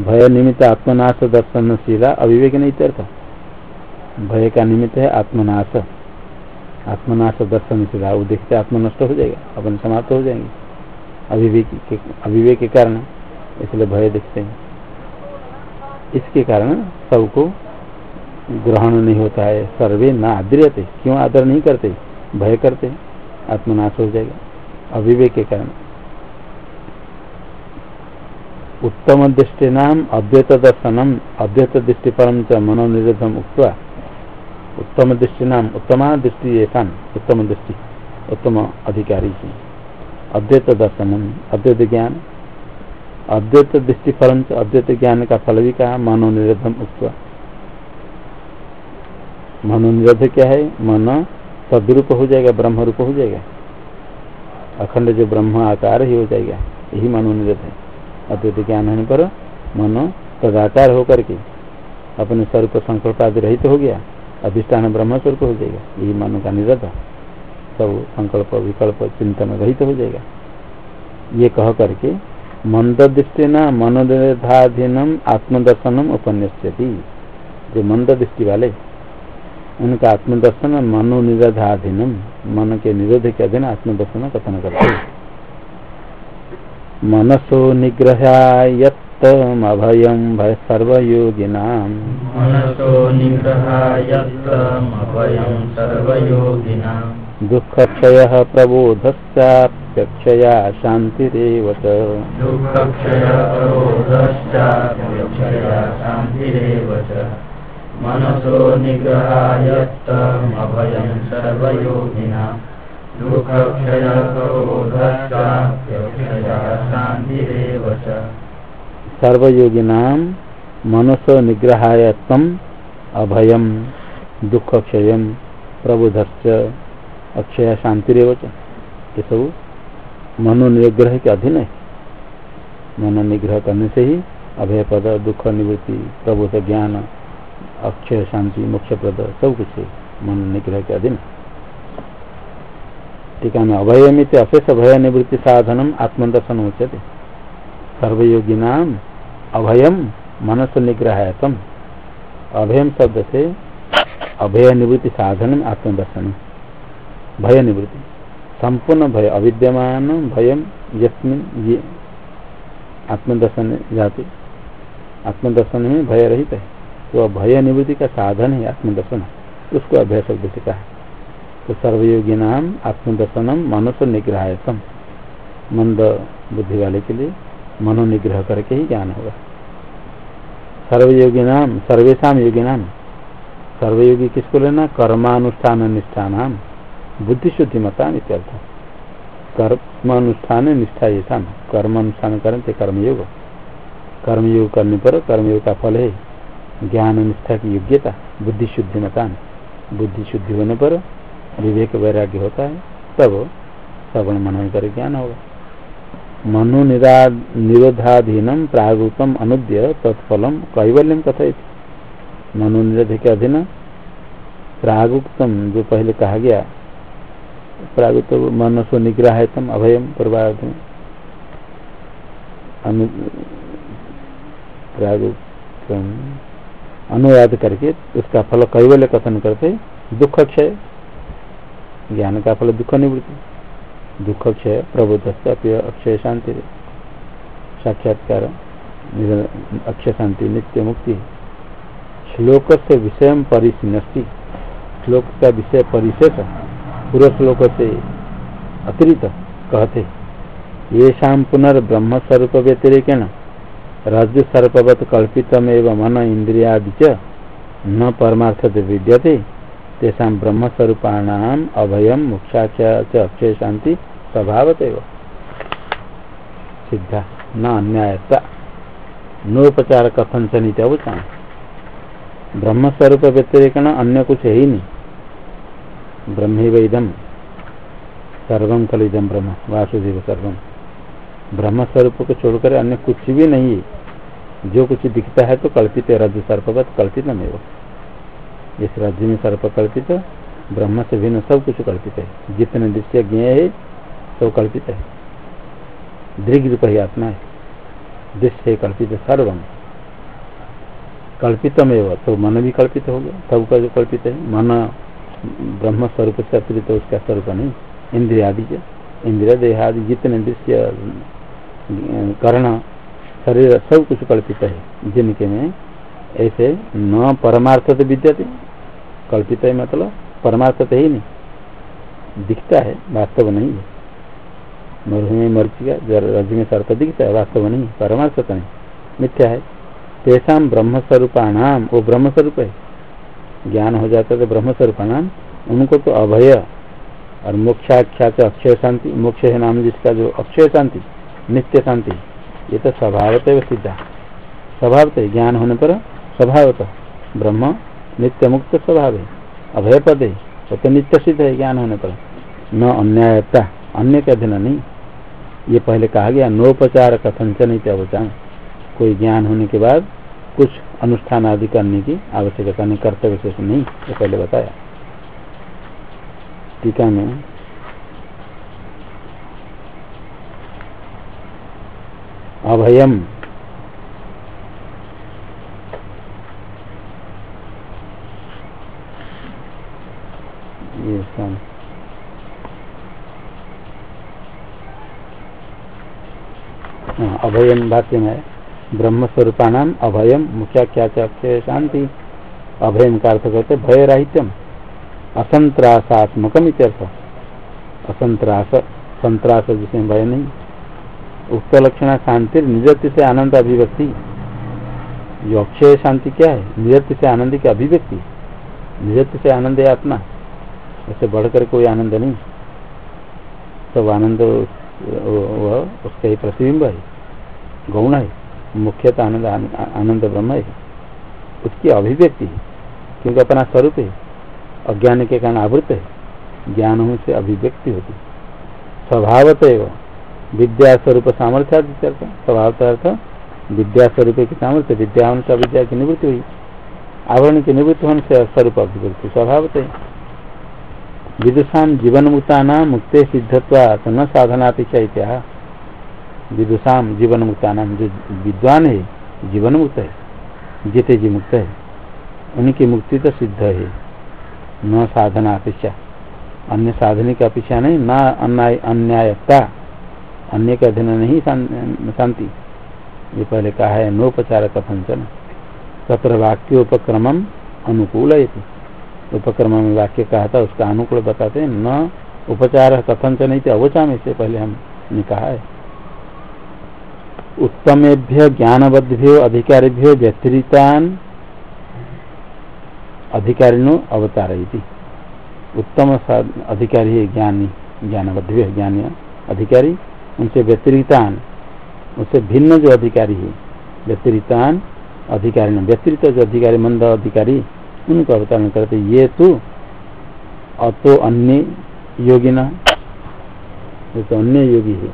भय निमित्त आत्मनाश दर्शनशीला अविवेक नहीं तरता भय का निमित्त है आत्मनाश। आत्मनाश दर्शनशीला वो देखते आत्म नष्ट हो जाएगा, अपन समाप्त हो जाएँगे। अभिवेक के अविवेक के कारण इसलिए भय देखते हैं। इसके कारण सबको ग्रहण नहीं होता है, सर्वे न आदृयते क्यों आदर नहीं करते? भय करते आत्मनाश हो जाएगा अविवेक के कारण। उत्तम दृष्टि नाम अद्वैत दर्शनम, अद्वैत दृष्टि परम च मनोनिरोधम उक्वा उत्तम दृष्टि नाम उत्तमा दृष्टि ऐसा उत्तम दृष्टि उत्तम अधिकारी की अद्वैत दर्शनम, अद्वैत ज्ञान, अद्वैत दृष्टि फलम अद्वैत ज्ञान का फल भी कहा मनोनिरोधम मनोनिरोध क्या है? मन सदरूप हो जाएगा ब्रह्म रूप हो जाएगा। अखंड जो ब्रह्म आकार ही हो जाएगा, यही मनोनिरोध है। अद्वैत ज्ञान होने पर मन तदाकार होकर के अपने स्वरूप संकल्प आदि रहित हो गया। अधिष्ठान ब्रह्म स्वरूप हो जाएगा। यही मन का निरत सब संकल्प, विकल्प, चिंतन रहित हो जाएगा। ये कह करके मंद दृष्टि न मनोनिधाधीनम आत्मदर्शनम उपन्यस्यति। जो मंद दृष्टि वाले, उनका आत्मदर्शन मनो मनोनिरोधाधीनम, मन के निरोध के अधीन आत्मदर्शन कथन करते मनसो मभयं सर्वयोगिनां मनसो निग्रहायस्तमभयं सर्वयोगिना दुःखक्षयः प्रबोधश्चाप्यक्षया शान्तिरेव च। शान्तिरेव च। मनसो निग्रहायस्तमभयं प्रबोधश्चाप्यक्षया शान्तिरेव च। सर्वयोगिनां सर्वयोगिना मनसो निग्रहाय तम अभयम दुख क्षय प्रबुधश्च, अक्षय शांतिरव ये सब मनोनिग्रह के अधीन है। मन निग्रह करने से ही अभय पद दुख, निवृत्ति, प्रबोध, ज्ञान, अक्षय शांति मोक्ष पद सब कुछ है। मन निग्रह के अधीन टीका में अभयमित, अशेष भय निवृत्ति साधनम आत्मदर्शन उच्यते। सर्वयोगी नाम अभयम मनस निग्रह अभयम शब्द से अभय निवृत्ति साधन आत्मदर्शन भय निवृत्ति संपूर्ण भय, अविद्यमान भयम यस्मिन ये आत्मदर्शन जाते। आत्मदर्शन में भय रहित है। तो भय निवृत्ति का साधन है आत्मदर्शन। उसको अभय शब्द से कहा। तो सर्वयोगी नाम आत्मदर्शनम मनुष्य निग्रह मंद बुद्धि वाले के लिए मनोनिग्रह करके ही ज्ञान होगा। सर्वयोगी नाम सर्वेशा योगी नाम सर्वयोगी किसको लेना? कर्मानुष्ठान निष्ठान बुद्धि शुद्धि मता इत्यर्थ कर्मानुष्ठान निष्ठा ये कर्म अनुष्ठान करते कर्मयोग। कर्मयोग करने पर कर्मयोग का फल है। ज्ञान निष्ठा की योग्यता बुद्धि शुद्धि मतान बुद्धि शुद्धि होने पर विवेक वैराग्य होता है। तब श्रवण मनन कर ज्ञान होगा। मनु निरोधाधीनम प्रागुतम अनुद्य तत्फलम कैवल्यम कथित मनु निरोध के अधीन प्रागुक्तम जो पहले कहा गया प्रागुत मनसो निग्रह तम अभयम पूर्वाध प्रागुक्तम अनुवाद करके उसका फल कैवल्य कथन करते, दुख क्षय। ज्ञान का फल दुख निवृत्ति। दुख क्षय प्रबोध अक्षय शांति साक्षात्कार अक्षय शांति नित्य मुक्ति श्लोक से विषय परिसिन्नस्ति श्लोक का विषय परिशेष पूर्व श्लोक से अतिरिक्त कहते ये शाम पुनर्ब्रह्म स्वरूप व्यतिरेकेण रज्जु सर्पवत कल्पितमेव मन इंद्रियादि न परमार्थ विद्यते। तेषा ब्रह्म स्वरूपाणाम अभयम मुख्याच अक्षय शांति स्वभावत सिद्धा। न अन्यायता नोपचार कथन से नीति अवचा ब्रह्म स्वरूप व्यतिरेकण अन्य कुछ है ही नहीं। ब्रह्म वेदम सर्वम खलिदम ब्रह्म। वासुदेव सर्वम ब्रह्म स्वरूप को छोड़कर अन्य कुछ भी नहीं है। जो कुछ दिखता है तो कल्पित है। रज सर्पवत कल्पित इस राज्य में सर्प कल्पित ब्रह्म से भिन्न सब कुछ कल्पित है। जितने दृश्य ज्ञ है, सब कल्पित है। दृग रूप ही आत्मा है। दृश्य कल्पित सर्वम। कल्पितम एवं तो मन भी कल्पित हो गया, सब का जो कल्पित है। मन ब्रह्म स्वरूप से अतिरिक्त उसका स्वरूप नहीं। इंद्रिया आदि के, इंद्रिया देहादि जितने दृश्य कर्ण, शरीर, सब कुछ कल्पित है। जिनके में ऐसे न परमार्थ तो विद्यते कल्पित है मतलब परमार्थ तो ही नहीं। दिखता है, वास्तव नहीं है। मरुभ मरुभूमि मर्चिका रज में सर्प दिखता है, वास्तव नहीं परमार्थ तो नहीं। मिथ्या है। तेषा ब्रह्मस्वरूपाणाम, वो ब्रह्मस्वरूप है। ज्ञान हो जाता है तो ब्रह्मस्वरूपाणाम। उनको तो अभय और मोक्षाख्या अक्षय शांति, मोक्ष है नाम जिसका जो अक्षय शांति, नित्य शांति। ये तो स्वभावत है सिद्धा। स्वभावत ज्ञान होने पर स्वभावत। ब्रह्म नित्य मुक्त स्वभाव है अभय पद है, वो तो नित्य सिद्ध है ज्ञान होने पर। न अन्यायता, अन्य का अधीन नहीं। ये पहले कहा गया, नोपचार कथन च नहीं अवचान कोई ज्ञान होने के बाद कुछ अनुष्ठान आदि करने की आवश्यकता नहीं, कर्तव्य से नहीं, ये पहले बताया। टीका में अभयम ये हाँ, अभयम भाष्य में ब्रह्म स्वरूपाणाम अभयम मुख्या क्या अक्षय शांति अभयम का अर्थ करते भय राहित्यम असंत्रास, संत्रास जिसमें भय नहीं। उक्त लक्षण शांति निजत्य से आनंद अभिव्यक्ति। जो अक्षय शांति क्या है? निजत्य से आनंद की अभिव्यक्ति। निजत्य से आनंद है आत्मा। ऐसे बढ़कर कोई आनंद नहीं। सब आनंद वह उसका ही प्रतिबिंब है। गौण है, मुख्यतः आनंद आनंद ब्रह्म है। उसकी अभिव्यक्ति क्योंकि अपना स्वरूप है, अज्ञान के कारण आवृत है, ज्ञान से अभिव्यक्ति होती स्वभावत विद्या स्वरूप सामर्थ्य स्वभावत अर्थ विद्या स्वरूप की सामर्थ्य विद्या होने से अविद्या की निवृत्ति हुई। आवरण की निवृत्ति होने से स्वरूप अभिव्यक्ति, स्वभावत। है विदुषा जीवन मुक्ता न मुक्ते सिद्धत्वात् न साधनापेक्षा इत्या विदुषा जीवन मुक्ता नाम जो विद्वान है जीवन मुक्त है, जीते जी मुक्त है, उनकी मुक्ति तो सिद्ध है। न साधना अपेक्षा, अन्य साधने की अपेक्षा नहीं, न अन्याय, अन्यायता, अन्य के अधीन नहीं शांति। ये पहले कहा है, नोपचार कथंचन तत्र वाक्योपक्रम अनुकूल उपक्रम में वाक्य कहा था, उसका अनुकूल बताते न उपचार कथंचन नहीं थे, अवचाम इससे पहले हमने कहा है। उत्तमेभ्य ज्ञानबद्भ्यो अधिकारीभ्यो, व्यतिरितान अधिकारिणो अवतार उत्तम अधिकारी है ज्ञानी ज्ञानबद्ध ज्ञानी अधिकारी, उनसे व्यतिरितान, उनसे भिन्न जो अधिकारी है, व्यतिरितान अधिकारी व्यतिरिक्त जो अधिकारी, मंद अधिकारी, उनको अवतारण करते। ये तो अतो अन्य योगी न तो अन्य योगी है।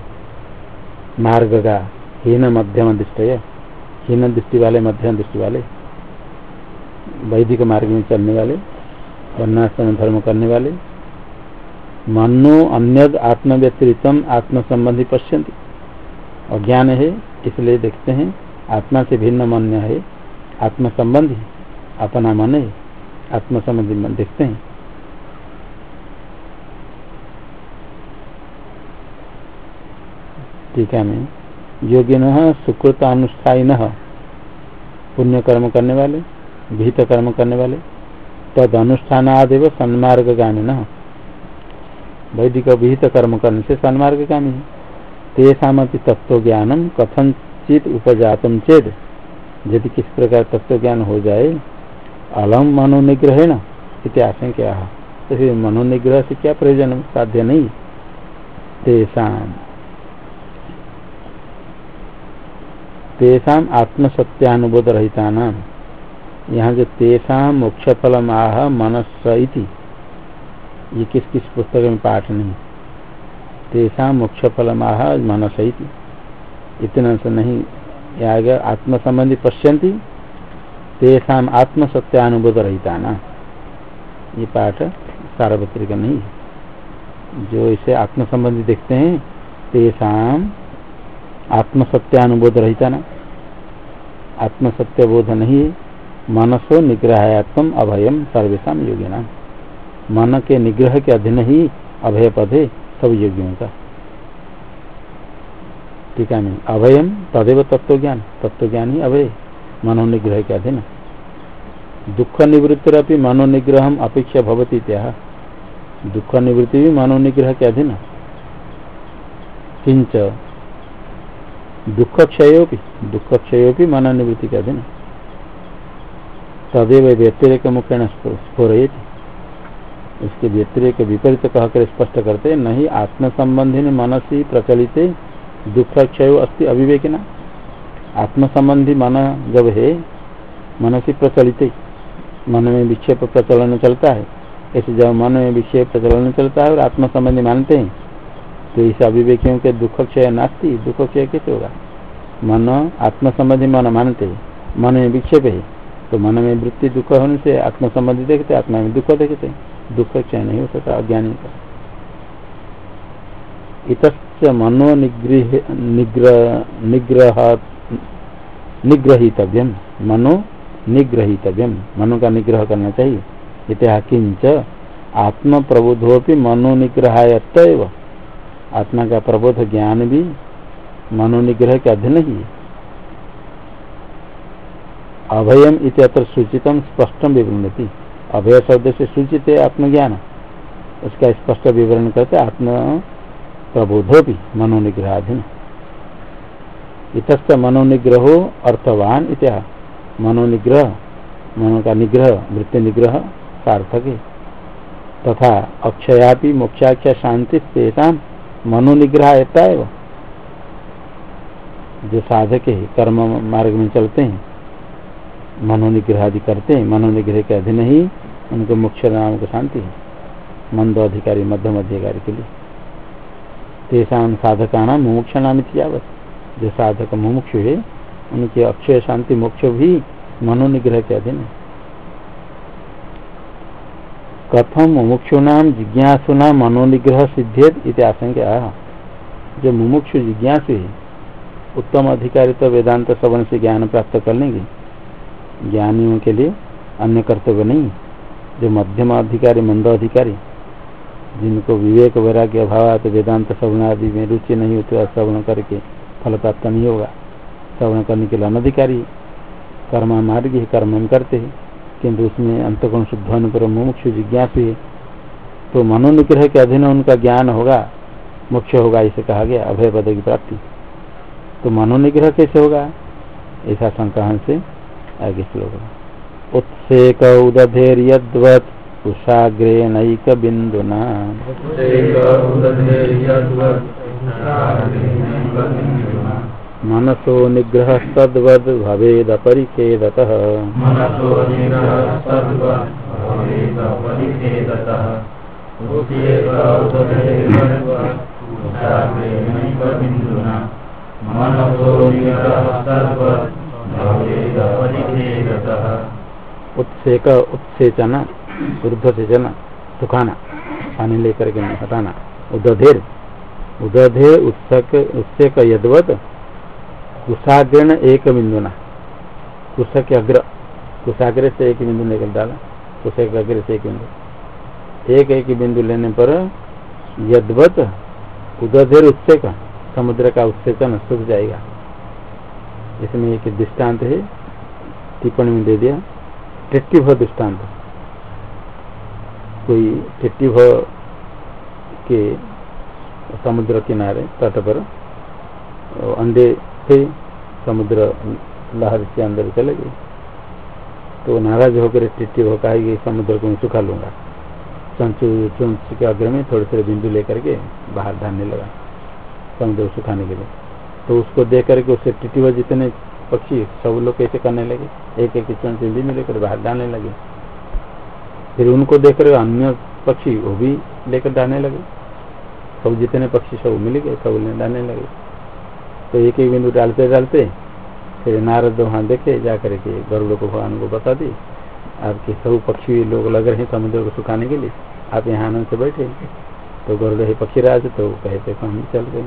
मार्ग का हीन मध्यम दृष्टि हीन दृष्टि वाले, मध्यम दृष्टि वाले, वैदिक मार्ग में चलने वाले वर्णाश्रम धर्म करने वाले, मनो अन्य आत्म व्यतिरितम आत्म संबंधी पश्यंती अज्ञान है, इसलिए देखते हैं, आत्मा से भिन्न मन है आत्म संबंधी अपना मन है आत्म संबंधी मन, देखते हैं। टीका में योगिन सुकृत अनुष्ठाई पुण्य कर्म करने वाले विहित कर्म करने वाले तद अनुष्ठान आदि सन्मार्ग गामी न वैदिक विहित कर्म करने से सन्मार्ग गामी है। तेषापि तत्व ज्ञानम कथनचित उपजातम चेद। यदि किस प्रकार तत्व ज्ञान हो जाए, अलम मनोनिग्रह न इतिहास क्या तो फिर मनोनिग्रह से क्या प्रयोजन? साध्य नहीं। तेषा तेषा आत्मसत्यानुबोध रहिता नाम यहाँ जो तेषा मोक्ष फल आह मनस ये किस किस पुस्तक में पाठ नहीं? तेषा मोक्ष फल आह मनस इतना से नहीं गया आत्म संबंधी पश्यंती तेषा आत्म सत्यानुबोध रहता ये पाठ सार्वत्रिक नहीं। जो इसे आत्म संबंधी देखते हैं, तेषा आत्म सत्यानुबोध रहता ना। आत्म सत्य बोध नहीं है मनसो निग्रहात्म अभयम सर्वेशा योगी नाम मन के निग्रह के अधीन ही अभय पद है सब योगियों का। टीका में अभयम तदेव तत्व ज्ञान तत्व ज्ञान ही अभय, मनोनिग्रह के अधीन। दुख निवृत्ति मनोनिग्रह अपेक्षा भवती त्या दुख निवृत्ति भी मनोनिग्रह के अधीन। किंच दुख क्षयोपि दुख क्षयोपि मन निवृत्ति का दिन तदेव व्यतिरेक मुखेण स्फोरित इसके व्यतिरेक विपरीत कहकर स्पष्ट करते नहीं आत्म संबंधी मनसी प्रचलित दुख क्षय अस्थि अविवेकिना। आत्म संबंधी मन जब है, मनसी प्रचलित, मन में विक्षेप प्रचलन चलता है। ऐसे जब मन में विक्षेप प्रचलन चलता है और आत्म संबंधी मानते हैं तो इस अभिवेकियों के दुख क्षय नास्ती दुख क्षय कैसे होगा? मन आत्म संबंधी मन मानते, मन में विक्षेप है तो मन में वृत्ति दुख होने से आत्म संबंधी देखते, आत्मा में दुख देखते दुख क्षय नहीं हो सकता, अज्ञानी का इत मनो निग्रह निग्रह निग्रहितव्यम, मनो निग्रहितव्यम, मनो का निग्रह करना चाहिए। इतिहा किंच आत्म प्रबोधोपि मनो निग्रहायत आत्मा का प्रबोध ज्ञान भी मनोनिग्रह के अधीन ही अभयम इतर सूचित स्पष्ट विवृणती। अभय शब्द से सूचित है आत्मज्ञान। उसका स्पष्ट विवरण करते आत्म प्रबोधो भी मनोनिग्रहाधीन। इत मनोनिग्रहो अर्थवान इत्या। मनोनिग्रह, मनो का निग्रह, वृत्ति निग्रह सार्थक है। तथा अक्षयापि मोक्षाख्या शांति तेषा मनोनिग्रह ऐसा है वो। जो साधक है कर्म मार्ग में चलते हैं, मनोनिग्रह आदि करते हैं, मनोनिग्रह के अधीन ही उनको मुख्य नाम को शांति है, मंद अधिकारी, मध्यम अधिकारी के लिए। तेषा साधका नाम मुमुक्ष नाम यावत। जो साधक मुमुक्ष है, उनके अक्षय शांति मोक्ष भी मनोनिग्रह के अधीन है। कथम मुमुक्षुनाम जिज्ञासुना मनोनिग्रह सिद्धेद इति आशंका जो मुमुक्षु जिज्ञासु है, उत्तम अधिकारी तो वेदांत श्रवण से ज्ञान प्राप्त कर लेंगे। ज्ञानियों के लिए अन्य कर्तव्य नहीं जो मध्यम अधिकारी, मंद अधिकारी, जिनको विवेक, वैराग्य अभाव तो वेदांत श्रवण आदि में रुचि नहीं होती है श्रवण करके फल प्राप्त नहीं होगा। श्रवण करने के लिए अनधिकारी कर्म मार्ग ही कर्म करते हैं। किंतु उसमें अंतकोण शुद्ध होने पर मुमुक्ष जिज्ञास तो मनोनिग्रह के अधीन उनका ज्ञान होगा मुख्य होगा, इसे कहा गया अभय पद की प्राप्ति। तो मनोनिग्रह कैसे होगा? ऐसा शंका से आगे श्लोक उत्सेक उदधेर्यद्वत् कुशाग्रे नैक बिंदुना मनसो निग्रह तद्वद भवेद परिखेदतः उत्सेक उत्सेचना ऊर्ध सेचना सुखाना पानी लेकर के हटाना। उदधेर उदधेर उत्सक उत्सेक यदवत कुशाग्रण एक बिंदु बिंदुना कुशक अग्र कुशाग्र से एक बिंदु निकल डाला। कुशक अग्र से एक बिंदु। एक एक बिंदु लेने पर यदवत उदधेर उत्सेक, समुद्र का उत्सेचन सूख जाएगा। इसमें एक दृष्टांत है, टिप्पणी में दे दिया। टेट्टिभ दृष्टांत। कोई टेट्टिभ के समुद्र किनारे तट पर अंडे थे समुद्र लहर के अंदर चले गए। तो नाराज़ होकर टिट्टी टिट्टिभ कहा समुद्र को मैं सुखा लूँगा। चंचु, चुंच के अग्र में थोड़े थोड़े बिंदु लेकर के बाहर धानने लगा, समुद्र सुखाने के लिए। तो उसको देख करके उससे टिटिवा जितने पक्षी, सब लोग कैसे करने लगे। एक एक चुन बिंदु लेकर बाहर डालने लगे। फिर उनको देख कर अन्य पक्षी वो भी लेकर डालने लगे। सब जितने पक्षी, सब मिल गए, सब डालने लगे। तो एक एक बिंदु डालते डालते फिर नारद वहाँ देखे जा करके गरुड़ को, भगवान को बता दी, आपके सब पक्षी लोग लग रहे हैं समुद्र को सुखाने के लिए, आप यहाँ आनंद से बैठे तो गरुड़ पक्षी राज तो कहते हम चल गए।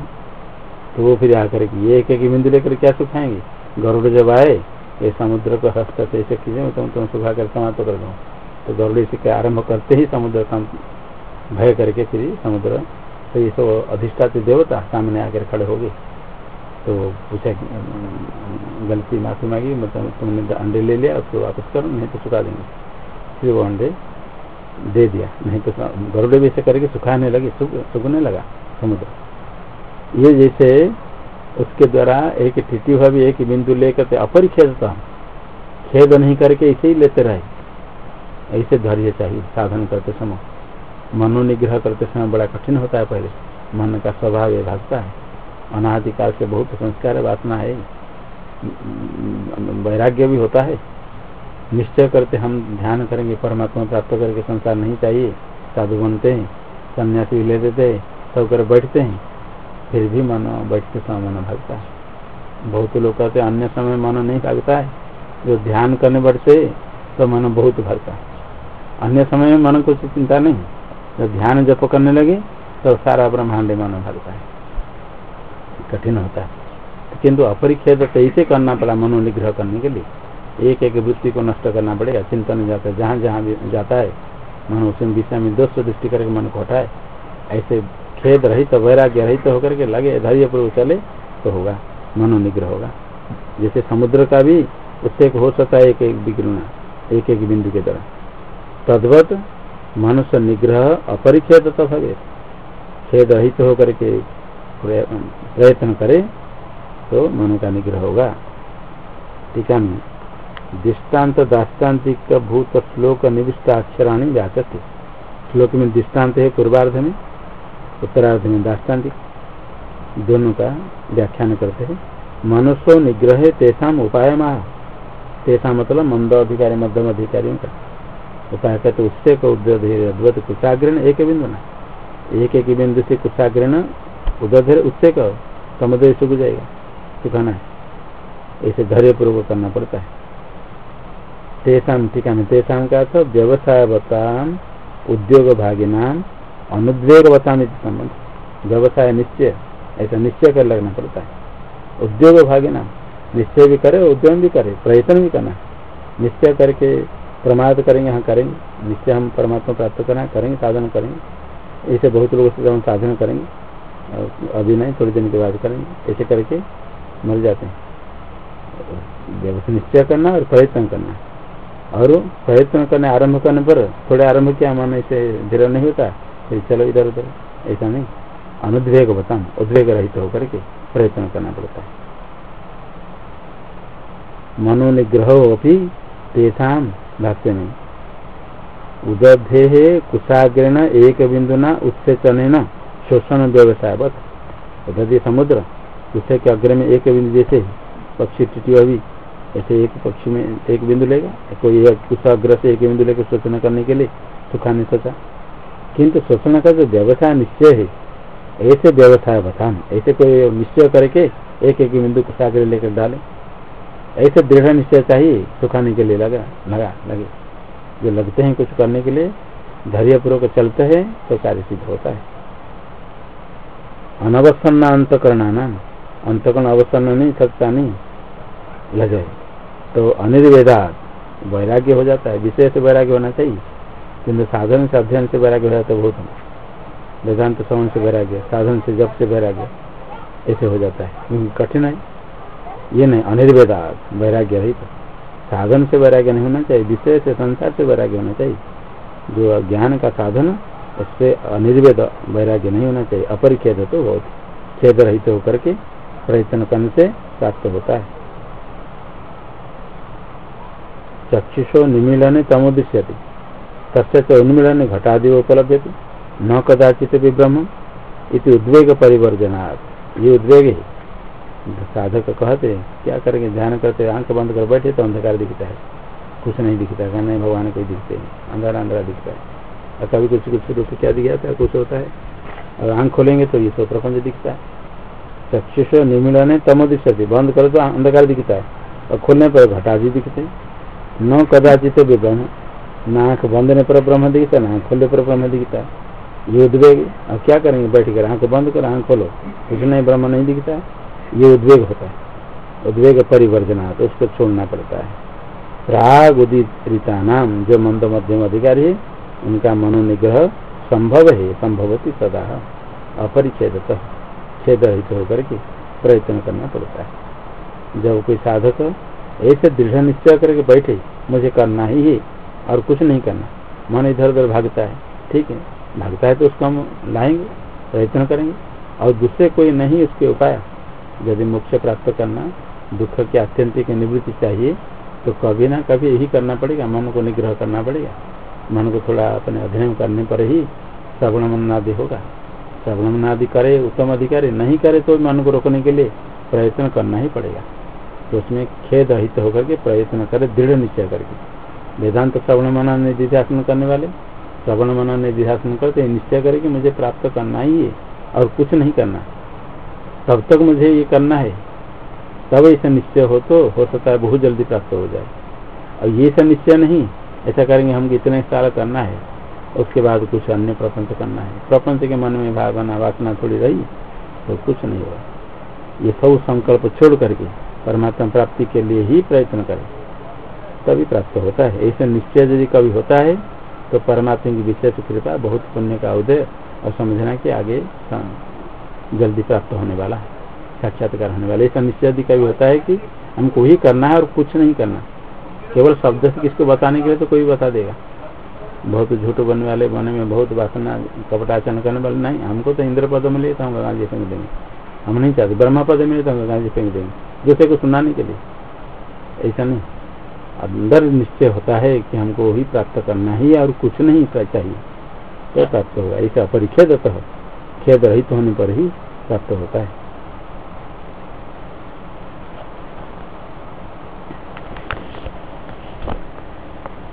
तो वो फिर आकर के एक एक बिंदु लेकर क्या सुखाएँगे? गरुड़ जब आए, ये समुद्र को हस्त से ऐसे खींचे तुम तुम सुखा कर समाप्त कर दो। तो गरुड़ से आरंभ करते ही समुद्र का भय करके फिर समुद्र तो ये सब अधिष्ठाते देवता सामने आकर खड़े हो गए। तो पूछा गलती माफ़ी मांगी मतलब तुमने अंडे ले लिया, उसको वापस करो, नहीं तो सुखा देंगे। फिर वो अंडे दे दिया। नहीं तो गरुड़े भी ऐसे करके सुखाने लगे सुखने लगा समुद्र। ये जैसे उसके द्वारा एक ठिटी हुआ भी, एक बिंदु लेकर अपरिखेदता खेद नहीं करके इसे ही लेते रहे। ऐसे धैर्य चाहिए, साधन करते समय। मनोनिग्रह करते समय बड़ा कठिन होता है पहले। मन का स्वभाव ये भागता है। अनाधिकार से बहुत संस्कार वासना है वैराग्य भी होता है। निश्चय करते हम ध्यान करेंगे परमात्मा प्राप्त करके संसार नहीं चाहिए साधु बनते हैं सन्यासी ले देते हैं सब कर बैठते हैं फिर भी मन बैठते समय मन भागता है बहुत लोग कहते अन्य समय मन नहीं भागता है जो ध्यान करने बैठते तो मन बहुत भागता है अन्य समय में मन कुछ चिंता नहीं जब ध्यान जप करने लगे तो सारा ब्रह्मांड मन भागता है कठिन होता है। किंतु अपरिच्छेद कैसे करना पड़ा मनोनिग्रह करने के लिए। एक एक वृत्ति को नष्ट करना पड़ेगा, चिंतन जाता है, जहाँ जहाँ भी जाता है, मन उस विषय में दोष दृष्टि करके मन को हटाए। ऐसे खेद रहित तो वैराग्य रहित तो होकर के लगे धैर्य पूर्व चले तो होगा, मनोनिग्रह होगा। जैसे समुद्र का भी उत्तेक हो सकता है एक एक विग्रहण एक एक बिंदु के द्वारा। तद्वत मनुष्य निग्रह, अपरिच्छेद तो भवे खेद रहित तो होकर के प्रयत्न करे तो मन का निग्रह होगा। टीका में दृष्टांत दाष्टान्तिक भूत श्लोक निविष्ट अक्षराणी व्याचत। श्लोक में दृष्टांत है पूर्वार्ध में, उत्तरार्ध में दाष्टान्तिक दोनों का व्याख्यान करते हैं। मनुष्य निग्रह तेषा उपाय तेषा मतलब मंद अधिकारी, मध्यम अधिकारियों का उपाय कहते उससे उद्वत कुशाग्रण एक बिंदु ना। एक एक बिंदु से कुशाग्रण उदधर उससे कहो, समुद्र सूख जाएगा, सुखाना है। ऐसे धैर्य पूर्वक करना पड़ता है। तेसाम टीका में तेसाम का अर्थ व्यवसाय बताम उद्योग भागी अनुद्वेग बताम संबंध। व्यवसाय निश्चय, ऐसा निश्चय कर लगना पड़ता है। उद्योग भागी नाम निश्चय भी करे, उद्यम भी करे, प्रयत्न भी करना निश्चय करके प्रमाद करेंगे हाँ करेंगे। निश्चय हम परमात्मा प्राप्त करना करेंगे, साधन करेंगे। ऐसे बहुत लोगों साधन करेंगे। अभी नहीं, थोड़ी दिन के बाद करेंगे। ऐसे करके मर जाते हैं। निश्चय करना और प्रयत्न करना और प्रयत्न करने, आरंभ करने पर थोड़े आरंभ किया, मन ऐसे धीरे नहीं होता फिर चलो इधर उधर, ऐसा नहीं। अनुद्वेग बताम उद्वेग रहित होकर के प्रयत्न करना पड़ता है। मनोनिग्रह अभी तेषाम भाष्य में उदधे कुशाग्रेण एक बिंदुना उत्सेचन शोषण व्यवसाय उदधि समुद्र उसे के अग्र में एक बिंदु जैसे पक्षी टिटी अभी ऐसे एक पक्षी में एक बिंदु लेगा। कोई कुशाग्र से एक बिंदु लेकर शोषण करने के लिए सुखा नहीं सोचा। किंतु शोषण का जो व्यवसाय निश्चय है। ऐसे व्यवसाय बतान। ऐसे कोई निश्चय करके एक एक बिंदु कुशाग्र लेकर डाले। ऐसे दृढ़ निश्चय चाहिए, सुखाने के लिए लगा लगा, लगे। जो लगते हैं कुछ करने के लिए, धैर्यपूर्वक चलते हैं तो कार्य सिद्ध होता है। अनवसन्न अंतकरणा नाम अंतकरण अवसन्न नहीं सकता नहीं, लगे। तो अनिर्वेदा वैराग्य हो जाता है। विषय से वैराग्य होना चाहिए। किन्तु साधन से, अध्ययन से वैराग्य हो जाता है, बहुत वेदांत श्रवण से वैराग्य, साधन से जब से वैराग्य, ऐसे हो जाता है। कठिन है ये नहीं अनिर्वेदा वैराग्य रहित। साधन से वैराग्य नहीं होना चाहिए विषय से संसार से वैराग्य होना चाहिए। जो ज्ञान का साधन उससे अनिर्वेद वैराग्य नहीं होना चाहिए। अपरिखेद तो बहुत खेद रहित तो होकर के प्रयत्न करने से प्राप्त होता है। चक्षुषो निमीलन तमोदृश्य तस्य तो उन्मीलन घटादि उपलब्ध न कदाचित भी ब्रह्म इति उद्वेग परिवर्जनात्। ये उद्वेग है साधक कहते क्या करेंगे? ध्यान करते आँख बंद कर बैठे तो अंधकार दिखता है। कुछ नहीं दिखता है नहीं, भगवान कोई दिखते हैं अंधारा अंधारा दिखता है। कभी कुछ कुछ रूप क्या दिख जाता है, कुछ होता है। और आँख खोलेंगे तो ये सब प्रपंच दिखता है। चक्षुष निर्मिलन तम दिखते बंद करो तो अंधकार दिखता है। और खोलने पर घटा भी दिखते न कदाचित भी ब्रह्म न आँख बंदने पर ब्रह्म दिखता है, न खोलने पर ब्रह्म दिखता है। ये उद्वेग, अब क्या करेंगे? बैठ कर आँख बंद कर, आँख खोलो। कुछ नहीं, ब्रह्म नहीं दिखता है। ये उद्वेग होता है। उद्वेग परिवर्जना तो उसको छोड़ना पड़ता है। राग उदित नाम जो मंद मध्यम अधिकारी है उनका मनोनिग्रह संभव है, संभवती सदा अपरिच्छेद छेद रहित होकर के प्रयत्न करना पड़ता है। जब कोई साधक ऐसे दृढ़ निश्चय करके बैठे, मुझे करना ही है और कुछ नहीं करना, मन इधर उधर भागता है, ठीक है, भागता है तो उसको हम लाएँगे, प्रयत्न करेंगे, और दूसरे कोई नहीं उसके उपाय। यदि मोक्ष प्राप्त करना दुख की आत्यंतिक निवृत्ति चाहिए तो कभी ना कभी यही करना पड़ेगा, मन को निग्रह करना पड़ेगा। मन को थोड़ा अपने अध्ययन करने पर ही श्रवण मननादि होगा। श्रवण मननादि करे, उत्तम अधिकारी नहीं करे तो मन को रोकने के लिए प्रयत्न करना ही पड़ेगा। तो उसमें खेद रहित होकर के प्रयत्न करे, दृढ़ निश्चय करके। वेदांत श्रवण मना निधिध्यासन करने वाले श्रवण मना निधिध्यासन करते निश्चय करे कि मुझे प्राप्त करना ही है और कुछ नहीं करना। तब तक मुझे ये करना है। तब ऐसा निश्चय हो तो हो सकता है बहुत जल्दी प्राप्त हो जाए। और ये सब निश्चय नहीं ऐसा करेंगे हम इतने साल करना है, उसके बाद कुछ अन्य प्रपंच करना है। प्रपंच के मन में भावना, वासना थोड़ी रही तो कुछ नहीं होगा ये सब संकल्प छोड़ करके परमात्मा प्राप्ति के लिए ही प्रयत्न करें, तभी प्राप्त होता है। ऐसे निश्चय यदि कभी होता है तो परमात्मा की विशेष कृपा, बहुत पुण्य का उदय और समझना कि आगे जल्दी प्राप्त होने वाला है, साक्षात्कार होने वाला ऐसा निश्चय यदि कभी होता है कि हमको ही करना है और कुछ नहीं करना। केवल शब्द से किसको बताने के लिए तो कोई बता देगा। बहुत झूठ बनने वाले बने में बहुत वासना, कपटाचरण करने वाले नहीं। हमको तो इंद्र पद मिले तो हम जी फेंक देंगे। हम नहीं चाहते। ब्रह्मा पद मिले तो हम जी फेंक देंगे। दूसरे को सुनाने के लिए। ऐसा नहीं। अंदर निश्चय होता है कि हमको वही प्राप्त करना ही और कुछ नहीं चाहिए। तो प्राप्त होगा। ऐसा परिखेद खेद रहित होने पर ही प्राप्त होता है।